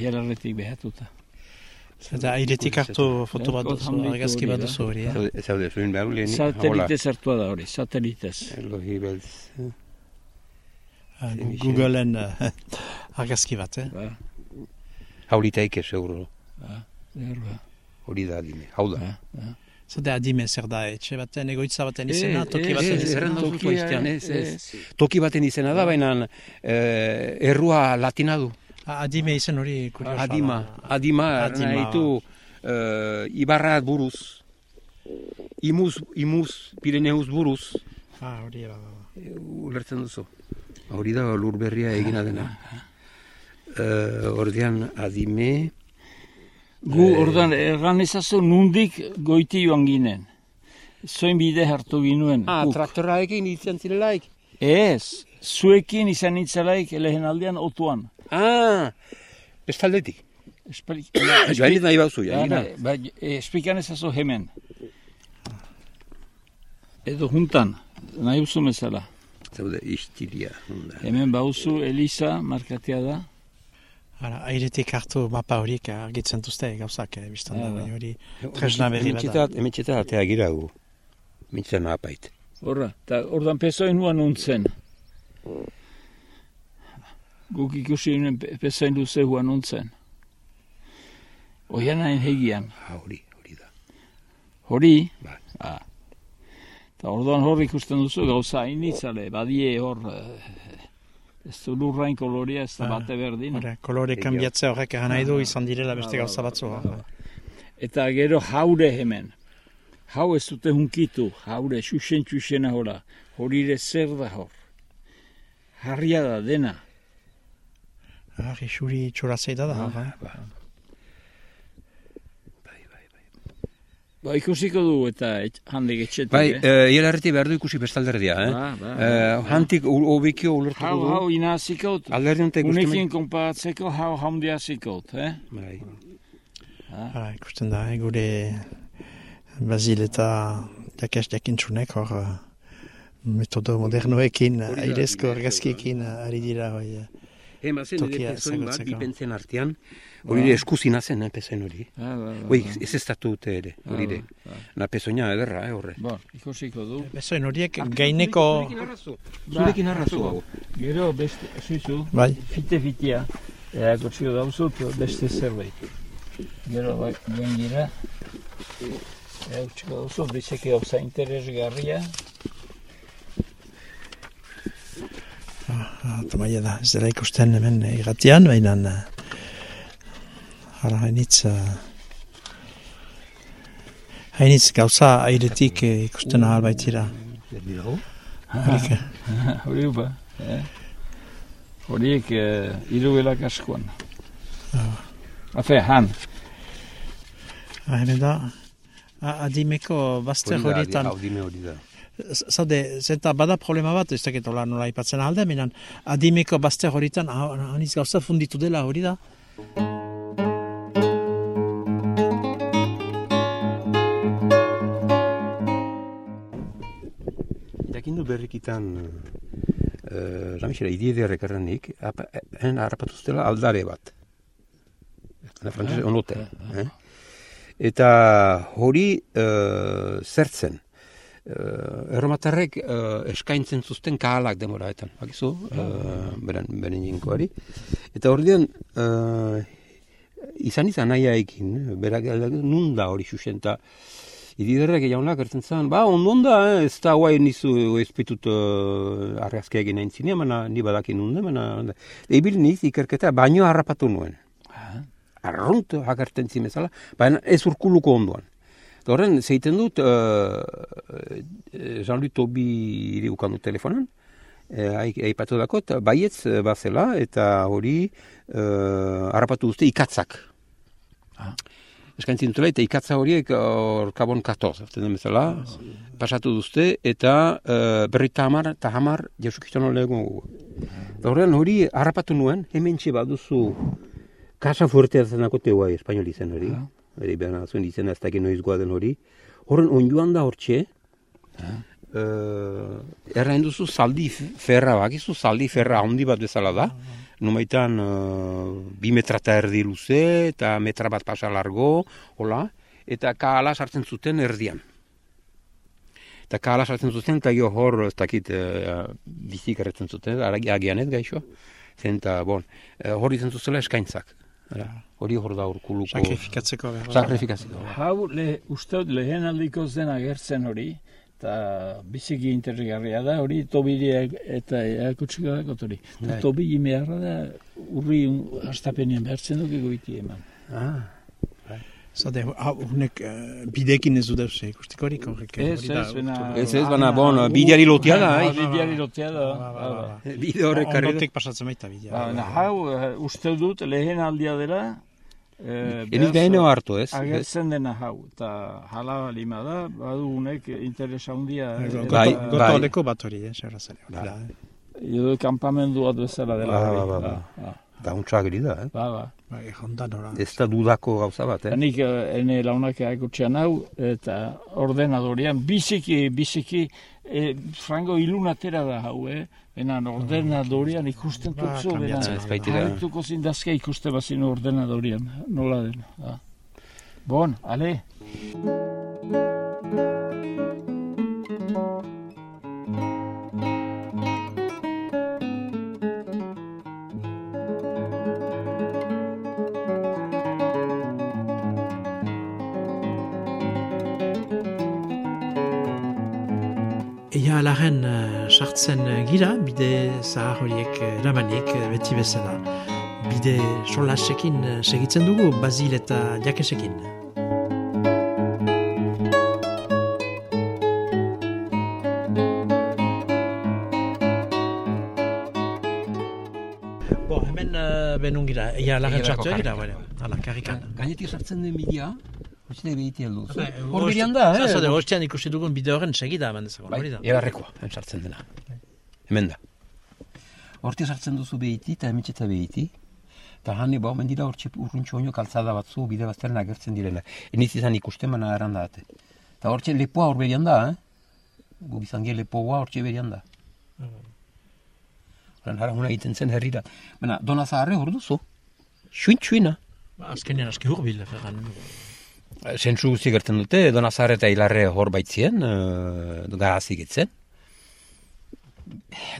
Ialarretik behatuta. Eta airetik hartu foto bat duzu, argazki bat duzu hori, eh? Zaude, zuen behar lehen. Satelitez hartua da hori, satelitez. Elohi beltz. Googleen argazki bat, eh? Ba, Hauritaike, seguro. ba. Hori da adime. Hau da. Zade adime zer da, etxe baten, egoitza baten izena, toki baten izena. Toki baten izena da, baina errua latina du. Adime izen hori kuriosa. Adima, adima, Adima. nahi ditu uh, Ibarra buruz, Imuz, Imuz, Pireneuz buruz, Ah, hori era. da. E, ulertzen duzu. Hori da lur berria egina dena. Uh, ordean adime, Gu ordan erran ezazu nundik goiti joan ginen. Zoin bide hartu ginuen. ah, traktoraekin izan zirelaik. Ez, zuekin izan nintzelaik lehen aldean otuan. Ah, bestaldetik. Esplik... Joan ez nahi bauzu, ja, Ba, gira. ba, esplikan ezazu hemen. Edo juntan, nahi uzu bezala. Zaude, istilia. onda. Hemen bauzu Elisa markatea da. Hala, airetik hartu mapa horiek argitzen duzte gauzak, eh, biztan da, Ah, ba. baina hori tresna berri bat da. Hementxetat- Hementxetat atea gira gu. Mintzen apait. Horra, eta ordan pesoen nuan nuntzen. Guk ikusi nuen pesoen luze huan nuntzen. Oian hain hegian. Ah, hori, hori da. Hori? Ah. Eta orduan hor ikusten duzu gauza hainitzale, badie hor... eh, Ez du lurrain koloria ez da Ah, bate berdin. Hore, kolore kanbiatze horrek egan nahi du izan direla beste gauza batzu. Eta gero jaure hemen. Hau ez dute hunkitu, jaure, xuxen xuxena hola. Hori ere zer da hor. Harria da dena. Ah, xuri txorazei da da. hor, eh. Ba, ikusiko du eta et, handik etxetik, Bai, eh? eh, hielarreti behar du ikusi bestalderdia, eh? Ba, ba, Eh, hantik u- obikio ulertuko Hau, du. hau inazikot. Alderdi honetek Unekin konparatzeko hau handiazikot, eh? Bai. Hala, ikusten da, eh, gure Basil eta jakes jakintzunek hor eh, metodo modernoekin, Hori airezko argazkiekin eh, ari dira. Hoi, eh. Ema zen Tokia ere pezoin bat, artean, hori ere eskuzina zen, eh, pezoin hori. Ba, ba, ba, Hoi, ba. ez ez datu dute ere, hori ere. Ba, ba. Na pezoina ederra, eh, horre. Bon, ikusiko du. Bezoen horiek gaineko... Zurekin arrazu hau. Gero beste, zuizu, Bai, fite-fitea, eako txio dauzut beste zerbait. Gero bai, joan gira, eako txio dauzut, bizeki hauza interesgarria. Ah, tomaia da, ez dela ikusten hemen eh, irratian, baina... eh, Hala, hainitz... eh, Hainitz gauza airetik eh, ikusten ahal baitira. Horiek, eh, Hori ba, eh? Horiek eh, irugelak askoan. Afe, han, ah, hemen da, a- adimeko bazter horietan, Hau dime hori da. Zaude, zenta bada problema bat, ez dakit hola nola ipatzen alde, minan, adimeko bazter horietan, ah, hainitz gauza funditu dela hori da. Jakindu berrikitan, uh, Ramixera, idiederrek erranik, hen harrapatuztela aldare bat. Na frantzese, onote. Eh? Eta hori uh, zertzen. Uh, erromatarrek uh, eskaintzen zuzten kahalak demoraetan, bakizu, uh, beren, beren jinkoari. Eta ordean, uh, izan izan nahi berak nun da hori xuxen, eta ididerrek jaunak ertzen zen, ba, ondon da, eh, ez da guai nizu ezpitut uh, argazkia egin nahi zinean, mana ni badakin nunde, mana... Ebil niz ikerketa baino harrapatu nuen. Arrunt agerten zimezala, baina ez urkuluko ondoan. Eta Horren, zeiten dut, uh, Jean-Louis Tobi iri ukandu telefonan, eh, aipatu dako, eta baietz eh, bazela, eta hori uh, harrapatu duzte ikatzak. Ah. Eskaintzin dutela, eta ikatza horiek hor kabon 14, erten den bezala, pasatu duzte, eta uh, berrita hamar, eta hamar, jasukistan olego. Eta horren hori harrapatu nuen, hemen baduzu Casa Fuerte zenako teua espainol izen hori. Hori behar zuen izena ez dakit noiz den hori. Horren onjoan da hortxe, uh, errain duzu zaldi ferra, bakizu zaldi ferra handi bat bezala da. Numaitan uh, bi metra eta erdi luze eta metra bat pasa largo, hola, eta kaala sartzen zuten erdian. Eta kaala sartzen zuten, eta gero hor, ez dakit, uh, bizik erretzen zuten, agian ez gaixo. Zen eta, bon, uh, hori zen zuzela eskaintzak. Hala, Hori hor da urkuluko... Sakrifikatzeko. da. Sakrifikazio. hau le, uste dut lehen aldiko zen agertzen hori, eta biziki interesgarria da, hori tobiri eta eakutsiko dakot hori. Bai. Tobiri meharra da, urri un- hastapenean behartzen duke goiti eman. Ah, Zade, hau, hunek uh, bidekin ez du deus ikustikorik horrek. Ez, ez, bena... Ez ez, baina, bon, bideari lotia da, Ah, eh? Bideari lotia da. Ba, ba, ba, ba. Bide horrek karri Ondotik pasatzen baita bidea. Ba, baina hau, eh, uste dut, lehen aldia dela, eh, Eniz beraz, behine hartu, ez? agertzen dena hau, eta hala lima da, badu unek interesa handia. Bai, Bai, bai. bat hori, eh, zerra da, eh. Edo kampamendu bat bezala dela. Ba, ba, ba, ba. Gauntza ageri da, eh? Ba, ba. Bai, nora. Ez da dudako gauza bat, eh? Nik eh, ene launak agutxean hau, eta ordenadorian, biziki, biziki, e, frango ilunatera da hau, eh? Benan ordenadorian ikusten Ba, tutzu, benan, hartuko zindazke ikuste bazin ordenadorian, nola den. Da. Bon, ale. Eia alaren uh, sartzen uh, gira, bide zahar horiek uh, eramanik beti bezala. Bide solasekin segitzen dugu, Bazil eta Jakesekin. Bo, hemen uh, benun gira, eia alaren sartu gira, bale. Hala, karrikan. Gainetik sartzen den bidea, hotzine behiti aldu. Bai, Hor berian da, eh? Zade, hostean ikusi dugun bide horren segida eman dezagun, Bai, hori da. egarrekoa, hemen sartzen dena. Hemen da. Horti sartzen duzu behiti eta emitxeta behiti. Eta hanni ba, omen dira hortxe urruntxo oino kaltzada batzu bide bazteren agertzen direla. Eniz izan ikusten mana erranda date. Eta hortxe lepoa hor berian da, eh? Gu bizan gie lepoa hortxe berian da. Horan hara huna egiten zen herrira. Baina, dona zaharre hor duzu. Xuin xuina. Ba, Azkenean aski hurbil, ferran. Zentzu guzti gertzen dute, dona zahar eta hilarre hor baitzien, uh, garazik etzen.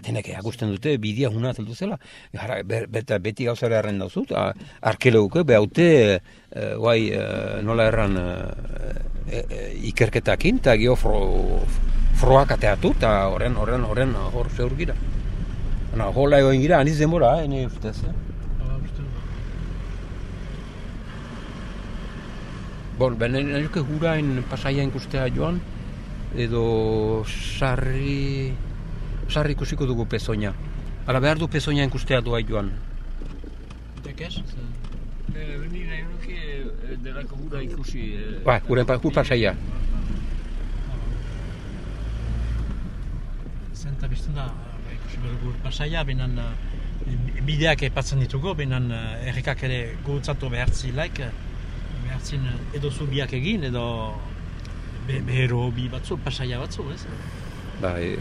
Denek agusten dute, bidia huna zeldu zela. Jara, ber, beta, beti gauzare harren dauzut, arkeologuke, behaute, uh, guai, eh, nola erran, uh, ikerketakin, eta gio fro, froak ateatu, eta horren, horren, horren, hor zeur gira. Na, hola egoin gira, aniz denbora, eh, ene ustez, eh? Bon, ben, nahiuke hurain pasaia ikustea joan, edo sarri, sarri ikusiko dugu pezoina. Hala behar du pezoina ikustea doa joan. Dekez? Eh, Ni nahi nuke eh, delako hura ikusi. eh, Ba, huren pa, pasaia. Zenta bizten da, ba, ikusi dugu pasaia, benan uh, bideak epatzen ditugu, benan errekak ere gurutzatu behartzi laik, behartzin uh, edo zubiak egin, edo be, behero bi batzu, pasaia batzu, ez? Ba, e,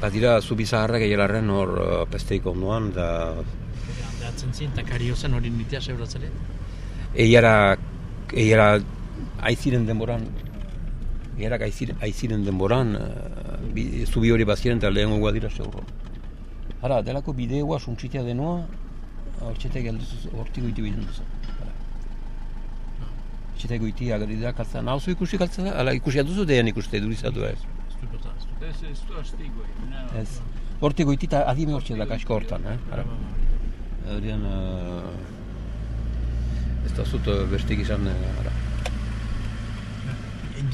badira zubi zaharrak egelarren hor uh, pesteiko onduan, da Behatzen zin, eta kario zen hori nitea seuratzele. eiara, eiara aiziren denboran, eiarak aiziren, aiziren denboran, bi, zubi hori baziren eta lehen gogoa dira zeurro. Hala, delako bideoa suntxitea denua, hortxetek gelduz, hortik goiti Hortxetek goiti agari da kaltzea. Nauzu ikusi kaltzea, ala ikusi duzu dean ikuste durizatu ez. Ez, ez du astigoi. na. Ez. Hortik goiti eta adime hortxe da kasko hortan, eh? Hala. Horian, uh, ez da zut uh, bestik izan, uh, hala.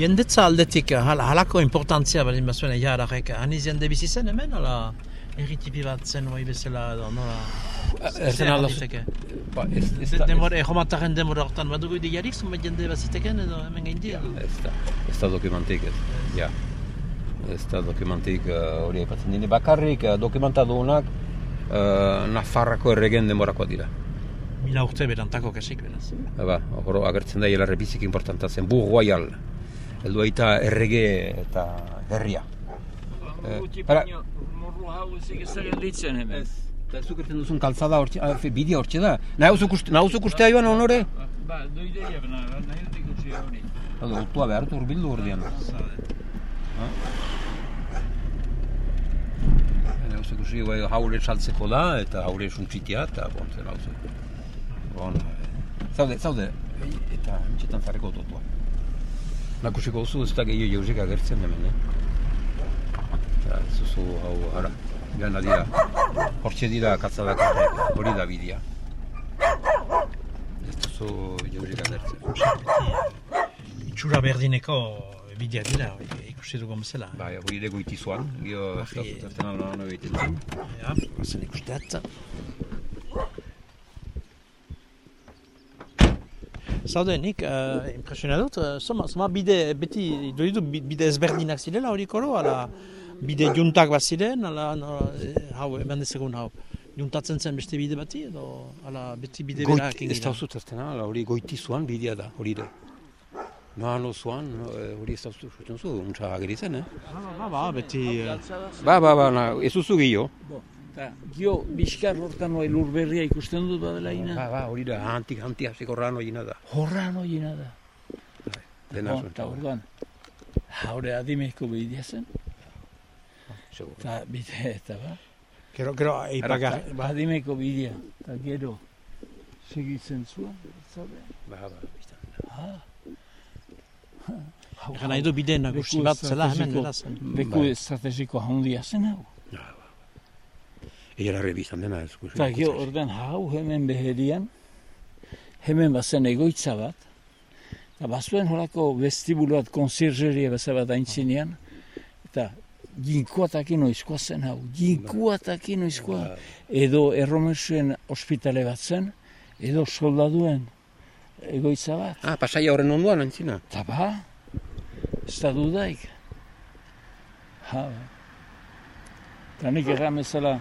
Jendetza aldetik hal, halako importantzia baldin bazuen egia hararek, haniz jende bizi zen hemen, ala erritipi bat zen hori bezala edo nola... Ez zer alda liteke? Ba, ez, ez, Ez da, denbora, ejomataren denbora hortan, badugu idearik, zunbait jende bat ziteken edo hemen gain dira. ez da, ez da dokumentik ez. Ja. Ez da dokumentik uh, hori aipatzen dine. Bakarrik uh, dokumenta dugunak uh, Nafarrako erregen denborakoa dira. Mila urte berantako kasik, beraz. Ba, hor agertzen da hilarre bizik importanta zen. Bur royal. Heldu aita errege eta herria. Eh, para- baino, morro hau ezik ez da hemen. Ez zukertzen duzun kalzada hortxe, ah, bidea hortxe da. Nahuzu kuste, nahuzu kustea joan honore? Ba, doideia, bena, nahi dut ikusi hori. Hau otua behar dut urbildu ordean. Nahuzu kusi, bai, haure saltzeko da, eta haure suntzitia, eta bon, zer hauzu. Bon, eh, zaude, zaude, eta mitxetan zarreko totua. Nakusiko duzu ez da gehiago jauzek agertzen hemen, eh? Eta ez duzu hau, ara, gana dira. Hortxe dira katzadak hori da bidea. Ez duzu zu jauzik adertzen. Itxura berdineko bidea dira, hori, ikusi dugu bezala. Bai, hori ere goiti zuan, gio Bai. estazutatzen ala hona egiten zen. Ja, bazen ikusteat. Zaude, nik uh, impresiona dut, uh, soma, soma bide, beti, doi du, bi- bide ezberdinak zirela hori koro, ala bide juntak bat ziren, ala, eh, hau, eman dezagun hau, juntatzen zen beste bide bati, edo, ala, beti bide berak Goiti, estazutatzen ala, hori goiti zuan bidea da, hori da. Noa no zuan, eh, hori estazutatzen zu, untsa ageritzen, eh? Ba, ba, ba, beti, eh, Ba, ba, ba, na, ez duzu gehiago. Eta, gio, bizkar hortan bai lur berria ikusten dut badela ina. Ba, ba, hori da, antik, antik, hasiko rano egina da. Horran hoiena da. Dena Bon, zuen. Eta orduan, haure adimeko behidea zen, Segur. eta bide, eta ba, gero, gero, eipagar, ba, adimeko bidea, eta gero, segitzen zuen, zaude. Ba, ba, biztan. Hau, Egan nahi du bide nagusi bat zela hemen, estrategiko- beraz. Leku Bai. estrategiko handia zen hau. Ega larre biztan dena ez. Eta gio, orduan, hau hemen beherian, hemen bazen egoitza bat, eta bazuen horako vestibulu bat, konsirgeria bat aintzinean, eta ginkuatakin oizkoa zen hau, ginkuatakin oizkoa, edo erromesuen ospitale bat zen, edo soldaduen egoitza bat. Ah, pasaia horren onduan, antzina. Eta ba, ez da dudaik. Ha, ba. Eta nik erran bezala,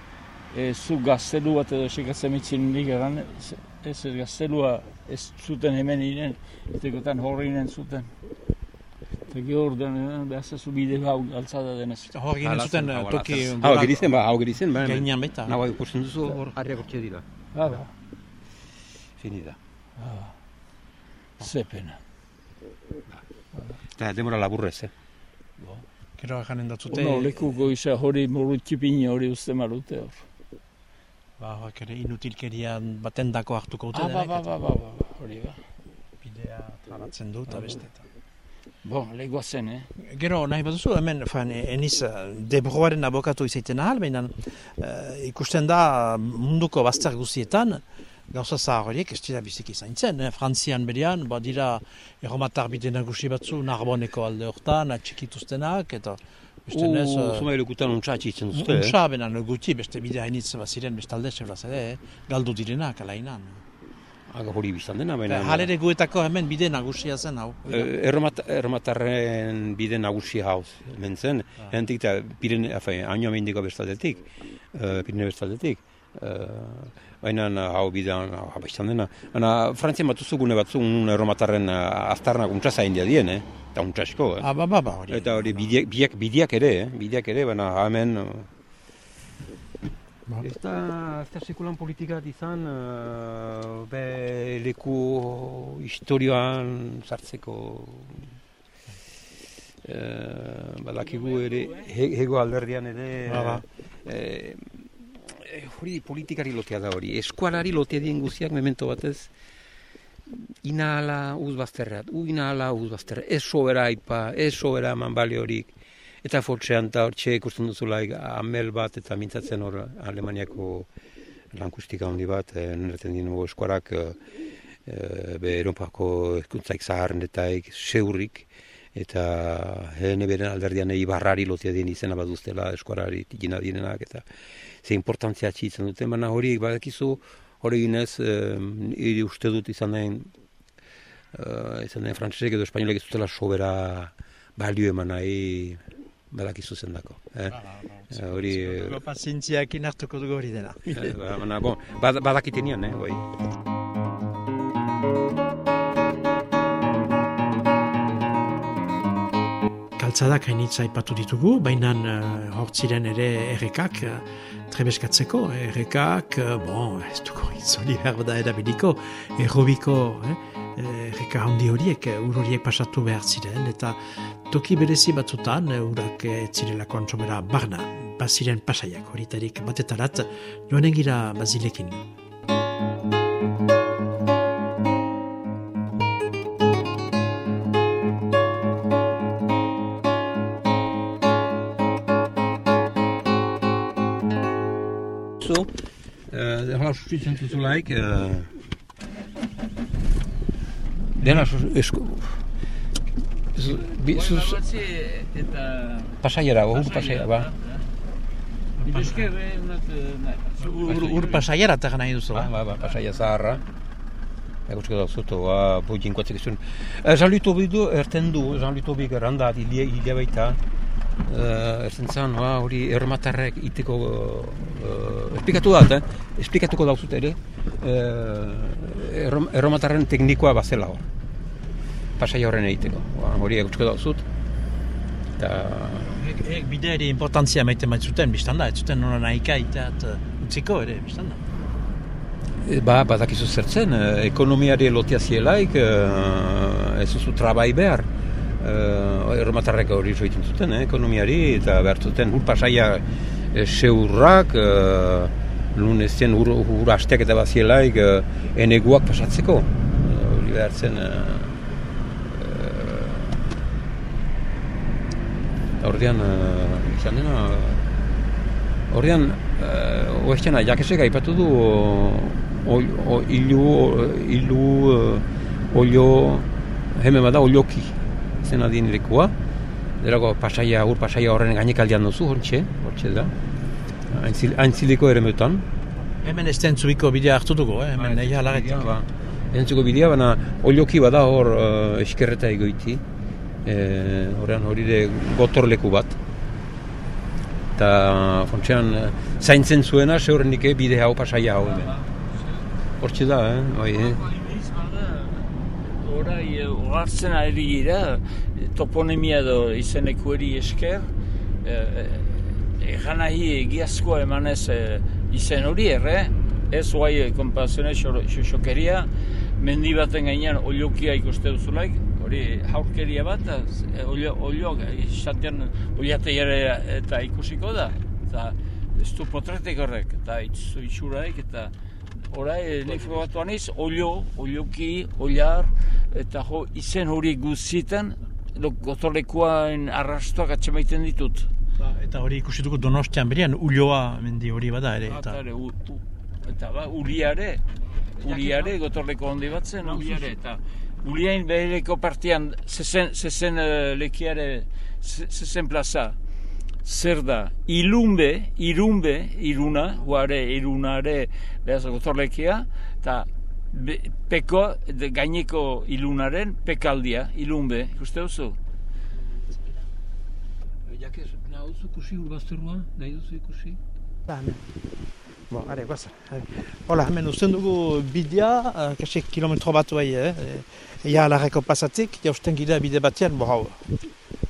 e, zu gaztelu bat edo esikatzen mitzin nik erran, ez, ez gaztelua ez zuten hemen iren, etekotan horri zuten. Eta gero ordean, behaz ez bide hau altzada denez. Hor ginen zuten eh, toki... Hau gerizen, ba, hau gerizen, ba. hemen. Gainean baita. Nago ikusten duzu hor harriak hortxe dira. Ha, ba, Fini da. ze pena. Eta demora laburrez, eh. Gero janen datzute, Ono leku goiza hori morutxipine hori uste marute hor. ba, hoak ere inutilkerian baten dako hartuko dute Ah, ba, ba, eta ba, ba, ba, hori ba. bidea trabatzen du eta beste. Bon, legoa zen, eh? Gero, nahi baduzu, hemen, fan, eniz, eh, debroaren abokatu izaiten ahal, baina eh, ikusten da munduko bazter guztietan, gauza zahar horiek ez dira biziki zaintzen. Eh? Frantzian berian, ba dira erromatar bide nagusi batzu, Narboneko alde hortan, atxikituztenak, eta beste nez... Uh, Zuma elokutan untsa atxitzen duzte, eh. Untsa, bena, gutxi, beste bide hainitz baziren, bestalde, sebraz ere, eh? galdu direnak, alainan. Aga hori biztan dena, baina... Halere guetako hemen bide nagusia zen, hau. Eh, Erromat, erromatarren bide nagusi hauz, hemen zen, hentik eta Pirene, afe, aino amendiko bestaldetik, uh, Pirene bestaldetik. Uh, baina hau bidean, hau biztan dena. Baina Frantzien batuzu gune batzu, un erromatarren uh, aztarnak untsa zain dien, eh? Eta untsa asko, eh? Ah, ba, ba, ba, hori. Eta hori bideak, bideak, bideak ere, eh? bideak ere, baina hemen... uh, Ba. Ez da, ez da sekulan politika izan, uh, be leku historioan sartzeko uh, badakigu ere, he, hego alderdian ere, Ba, ba. eh, eh, hori politikari lotea da hori, eskualari lotea dien guziak memento batez, inala uz bazterrat, u inala uz bazterrat, ez sobera aipa, ez sobera eman bali horik, eta fortxean eta hortxe ikusten duzulaik amel bat eta mintzatzen hor Alemaniako lankustika handi bat, e, nereten dinu eskuarak e, be Europako eskuntzaik zaharnetaik seurrik, eta hene beren alderdian ibarrari lotia dien izena baduztela eskuarari gina dienenak, eta ze importantzia txitzen duten, baina hori badakizu, hori ginez, e, uste dut izan den, e, izan den frantzesek edo espainolek ez dutela sobera balio eman nahi badakizu zendako. Eh? Eh, hori, eh, Pazientziakin hartuko dugu hori dena. eh, ba- baina, bon, bad, badakitenean, eh, hoi. Kaltzadak hainitza aipatu ditugu, baina uh, hortziren ere errekak uh, trebeskatzeko. Errekak, uh, bon, ez dugu itzoli behar da erabiliko, errobiko eh, erreka handi horiek, eh, ur horiek pasatu behar ziren, eta toki berezi batzutan, eh, urak ez zirelako antzomera barna, baziren pasaiak horitarik batetarat, joanen gira bazilekin. Zo, uh, hola duzulaik, uh, Dena sus- esko... Zu- bi- zuz- eta... Pasaiara, ur pasaiara, ba. Ur, pasaiara eta nahi duzu, Ba, ba? ba, ba, pasaia zaharra. Egutzeko da zutu, ba, budin koatzek izun. Eh, Jean Luto bidu, erten du, Jean Luto bi geranda, hilia, hilia baita. Uh, erten zan, ba, hori ermatarrek iteko, uh, esplikatu da, eh? esplikatuko dauzut ere, uh, errom, erromatarren teknikoa bazela hor. Pasaia horren egiteko, ba, hori egutzeko dauzut. Eta, Ek, ek bide ere importantzia maite maitzuten, biztan da, ez zuten nola nahika uh, utziko ere, biztan da. E, Ba, badakizu zertzen, eh, ekonomiari lotia zielaik, eh, ez duzu trabai behar. Eh, Erromatarrek hori zoiten zuten, eh, ekonomiari, eta behar zuten pasaia eh, seurrak, eh, lunezien ur, ur asteak eta bazielaik, eh, eneguak pasatzeko. Hori behar zen... Eh, Ordean, eh, izan dena, Ordean, uh, oestena, jakesek aipatu du o, o, ilu, ilu, uh, olio, hemen bada olioki, izena dien lekua. Derako pasaia, ur pasaia horren gainekaldian duzu, hortxe, hortxe da. Aintzil, aintziliko ere metan. Hemen ez den zubiko bidea hartu dugu, eh? hemen nahi halaretik. Ba, Entzuko bidea, baina olioki bada hor uh, eskerreta egoiti. E, horrean hori de gotorleku bat. Eta fontxean eh, zaintzen zuena, zeurrenik eh, bide hau pasaia hau. Hortxe da, eh? Oi, eh? Horai, ohartzen ari gira, toponemia edo izenekueri esker, eh, egan nahi egiazkoa emanez eh, izen hori erre, ez guai konpazione xoxokeria, mendi baten gainean oliokia ikuste duzulaik, hori haurkeria bat, olio, olio, izatean eta ikusiko da, eta ez du potretek horrek, eta itzu itxuraik, eta Horai, nik frogatu aniz, olio, olioki, oliar, eta jo, izen hori guztietan, edo gotorlekuain arrastoak atxemaiten ditut. Ba, eta hori ikusituko donostian berian, ulioa mendi hori bada ere. Eta, Eta, u, u, eta ba, uliare, uliare, gotorleko handi bat zen, uliare, eta uliain behereko partian, zezen, zezen uh, lekiare, ze- zezen plaza, zer da, ilunbe, irunbe, iruna, guare, irunare, behaz gotorlekia, eta be, peko, de, gaineko ilunaren pekaldia, ilunbe, ikuste duzu? Jakez, nahi duzu ikusi urbazterua? Nahi duzu ikusi? Ba, hemen. Bo, are, guaza. Hola, hemen uzten dugu bidea, uh, kasik kilometro bat bai, eh? Ia alarreko pasatik, jausten gira bide batean, bo hau.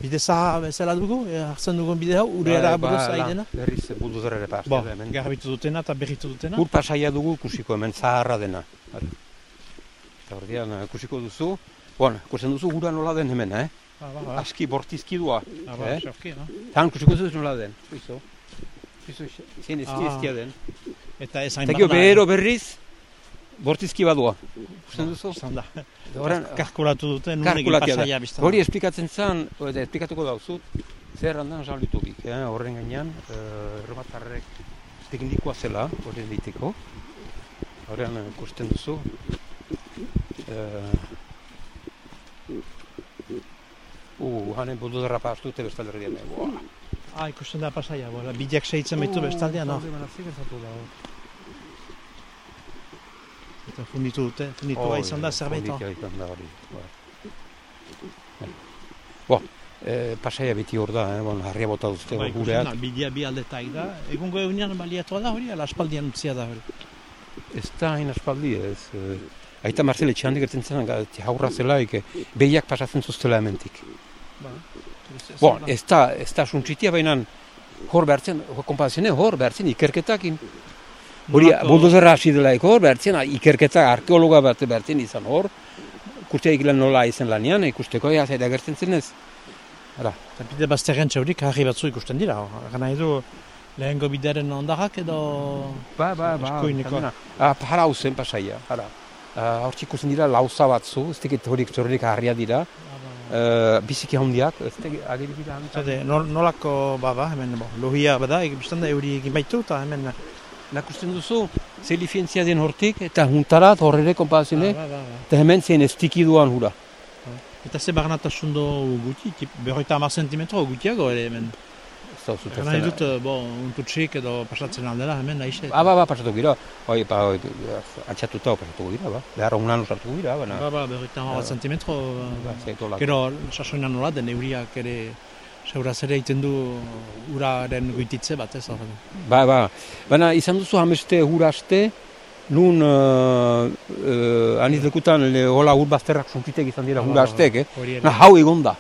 Bide zaha bezala dugu, e, hartzen dugun bide hau, ure era buruz aidena. Berriz buldozerre parte Bo, hemen. garbitu dutena eta berritu dutena. Ur pasaia dugu ikusiko hemen zaharra dena. Eta ordean eh, ikusiko duzu, bon, ikusten duzu gura nola den hemen, eh? Ba, ba, ba. Aski bortizki dua. Ah, ba, eh? xafki, no? Tan ikusiko duzu nola den. Izo. Izo, zien eski Ah. eskia den. Eta ez hain Eta gero berriz, bortizki badua. Ikusten duzu? Da. Horren, Kalkulatu dute, da. pasaia biztan. Hori esplikatzen zen, eta esplikatuko dauzut, zer handan salitubik, eh? horren gainean, eh, erromatarrek teknikoa zela, horren diteko. Horrean eh, ikusten duzu. Eh, uh, hanen budu derrapa astute bestalde herrian. Boa. Ah, ikusten da pasaia, bola, bideak segitzen baitu bestaldean, no? Gertatu da? Eta funditu dute, funditua izan da zerbait. Funditua izan da hori. Bo, eh, pasaia beti hor da, eh? bon, harria bota duzte ikusten gureak. da, bidea bi aldetak da. Egungo egunean baliatua da hori, ala aspaldian utzia da hori. Ez da hain aspaldi ez. eh, Aita Marcel etxean gertzen zen, haurra zelaik, eh, behiak pasatzen zuztela hementik. Bon, ez da, ez da suntxitia, baina hor behartzen, konparazione, hor behartzen ikerketakin. Hori, buldozerra hasi delaik hor, behartzen, ikerketa arkeologa bat behartzen izan hor, ikustea ikilan nola izen lanian, ikusteko ea zaita gertzen zen ez. Hala, Eta bide bazterren txaurik harri batzu ikusten dira. Gana edo lehengo bidearen ondarrak edo... ba, ba, ba, Eskuinekoa. Ah, hara hau zen pasaia, hara. Ah, Hortzik ikusten dira lauza batzu, ez tekit horik zorrik harria dira, uh, biziki handiak, ez tekit ageri dira handiak. Nolako baba, hemen, bo, lohia bada, biztan da euri egin baitu, eta hemen Nakusten duzu, ze lifientzia den hortik, eta juntarat horrere konpazine, Ba, ba, ba. eta hemen zen ez tikiduan hura. Eta ze barnatasun do guti, berroita hamar sentimetro gutiago ere hemen. Ez da Nahi dut, eh, bo, untutxik edo pasatzen aldela hemen nahixe. Ba, ba, ba, pasatu gira. Oi, pa, oi, atxatuta pasatuko gira, ba. Behar unan usartuko gira, baina. Ba, ba, berroita hamar sentimetro. Ba, zaitolak. Gero, sasoina nola den euriak ere Seuraz ere egiten du uraren goititze bat ez. Ba, ba. Baina izan duzu hameste huraste, nun uh, uh, aniz lekutan le, hola ur bazterrak sunkitek izan dira hurastek, eh? Hori ere. Na, hau egon da.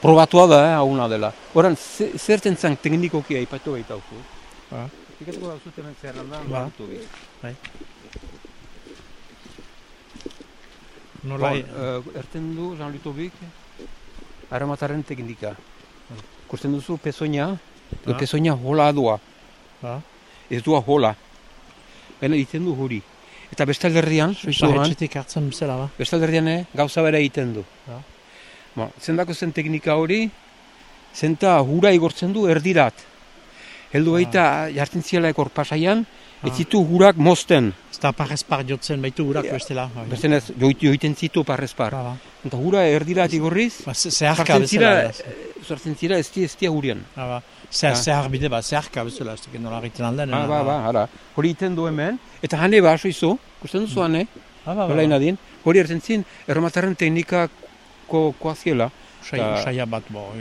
Probatua da, eh, hauna dela. Horan, ze, zerten zan teknikoki aipatu baita hauzu. Ba. Ikatuko da zuten zerrandan, Ba. ba. bi. Nola, Bon, uh, erten du, Jean Lutobik, aramataren teknika. Kusten duzu pezoina, Ah. pezoina hola doa, ba, ez doa hola. Baina egiten du hori. Eta bestalderdian, suizuan, Sahetxetik hartzen bezala, ba. bestalderdian eh, gauza bera egiten du. Ah. Ba, zendako zen teknika hori, zenta hura igortzen du erdirat. Heldu baita jartzen ziela ekor pasaian, ez Ah. zitu hurak mozten. Ez da parrez par jotzen baitu urak bestela. Ba, Beste ez, joit- joiten zitu parrezpar. ba, ba. Eta hura erdirat igorriz, Ba, ze- zeharka bezala. beraz. eh, zira ez dia hurian. Ba, ba. Zehar, Ah. bide bat, zeharka bezala, ez dakit nola egiten alden. Ba, ba, ba, hala. Hori iten du hemen, eta hane ba, izo, kusten duzu hane, Ba, ba, ba, ba. hori erten zin, erromatarren teknikako koaziela. Usai, Ta- usaia bat, bo,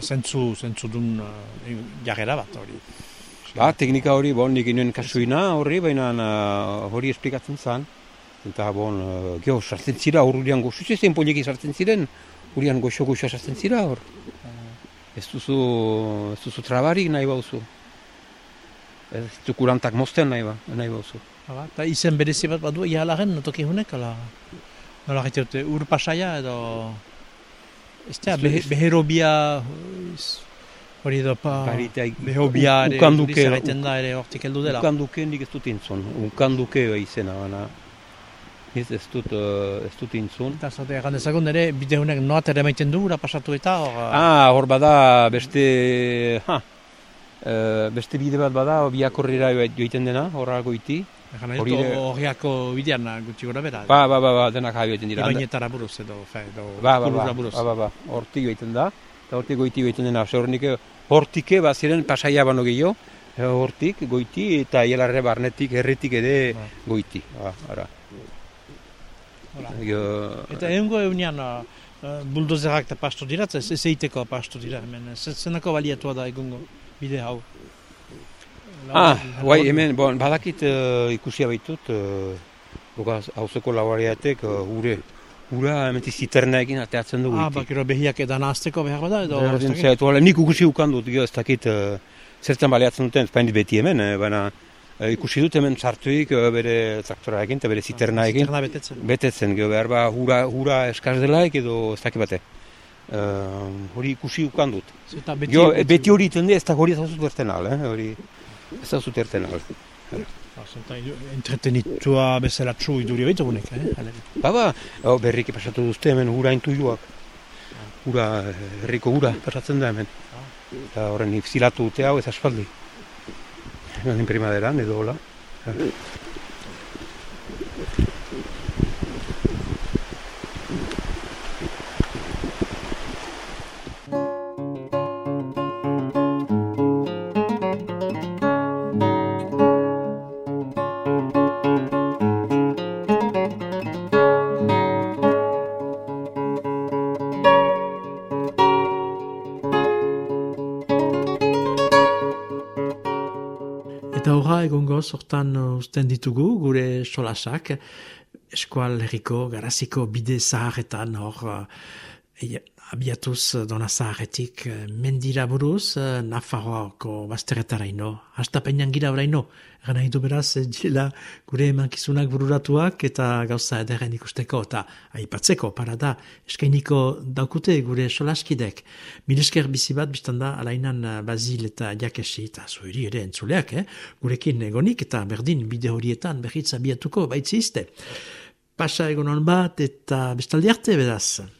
zentzu, zentzu dun uh, jarrera bat hori. Ba, teknika hori, bon, nik inoen kasuina horri, baina uh, hori esplikatzen zan. Eta, bon, uh, geho, sartzen zira, hor urian goxu, zezen poliki sartzen ziren, urian goxo goxo sartzen zira, hor. Ez duzu, ez duzu trabarik nahi bauzu. Ez duzu kurantak mozten nahi, ba, nahi bauzu. Ba, ba. Ta izen berezi bat badu, ihalaren toki hunek, ala... Nola dute, ur pasaia edo... Ez da, du- beherobia... iz- Hori edo pa... Barita, Behobia ere, ukanduke, hori zerraiten da ere hortik heldu dela. Ukanduke nik ez dut intzun, ukanduke izena, baina ez, ez dut, eh, ez dut intzun. Eta zate, egan dezagun ere, bide honek noat ere maiten du, pasatu eta hor... Ah, hor bada beste, ha, eh, beste bide bat bada, biakorrera joiten dena, horra goiti. Egan hori horriako bidean gutxi gora bera. Ba, ba, ba, ba, denak joiten dira. Ibainetara buruz edo, fe, edo Ba, ba, ba, ba, ba, ba, hortik joiten da, eta hortik goiti joiten dena, hornik, hortike baziren pasaia bano gehiago, eh, hortik goiti eta hielarre barnetik, herritik ere Ba. goiti. Ba, ara. Gero- Eta egungo egunean uh, uh, buldozerak eta pasto dira, ez ez eiteko pasto dira, hemen, zenako baliatua da egungo bide hau. Ah, guai, hemen, bon, badakit uh, ikusia baitut, uh, hauzeko lauariatek, uh, ure, ura hementik ziterna egin ateatzen dugu. Ah, bakiro behiak edan azteko behar bada, edo... Berdin zaitu, hala, nik ikusi ukan dut, gero ez dakit, uh, zertan baleatzen duten, ez beti hemen, eh, baina uh, ikusi dut hemen sartuik uh, bere traktora egin, eta bere ziterna egin, Ziterna betetzen. betetzen, gero behar ba, hura, hura eskaz delaik edo ez dakit bate. Uh, hori ikusi ukan dut. Eta beti, Gero, beti hori iten ez da hori ez dut erten al, eh, hori, ez da zut erten al. Ba, zenta entretenitua bezala txu iduri gunek, eh? Ba, ba, oh, berriki pasatu duzte hemen hura intuioak. Hura, eh, herriko hura pasatzen da hemen. Eta horren ifzilatu dute hau ez aspaldi. Hemen primaderan edo hola. Sortan uh, uzten ditugu gure solasak, eskual herriko garaziko bide zaharretan hor uh, e- abiatuz uh, dona zaharretik uh, mendira buruz, uh, Nafarroako bazterretaraino, hastapainan gira oraino, egan nahi du beraz, direla gure emankizunak bururatuak eta gauza ederren ikusteko eta aipatzeko parada eskainiko daukute gure solaskidek. Milesker bizi bat biztan da alainan bazil eta jakesi eta zuhiri ere entzuleak, eh? gurekin egonik eta berdin bide horietan berriz abiatuko baitzizte. Pasa egonon bat eta bestaldi arte bedaz.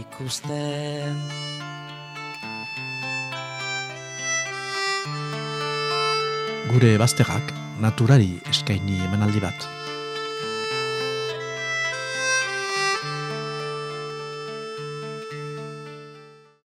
ikusten. Gure bazterrak naturari eskaini emanaldi bat.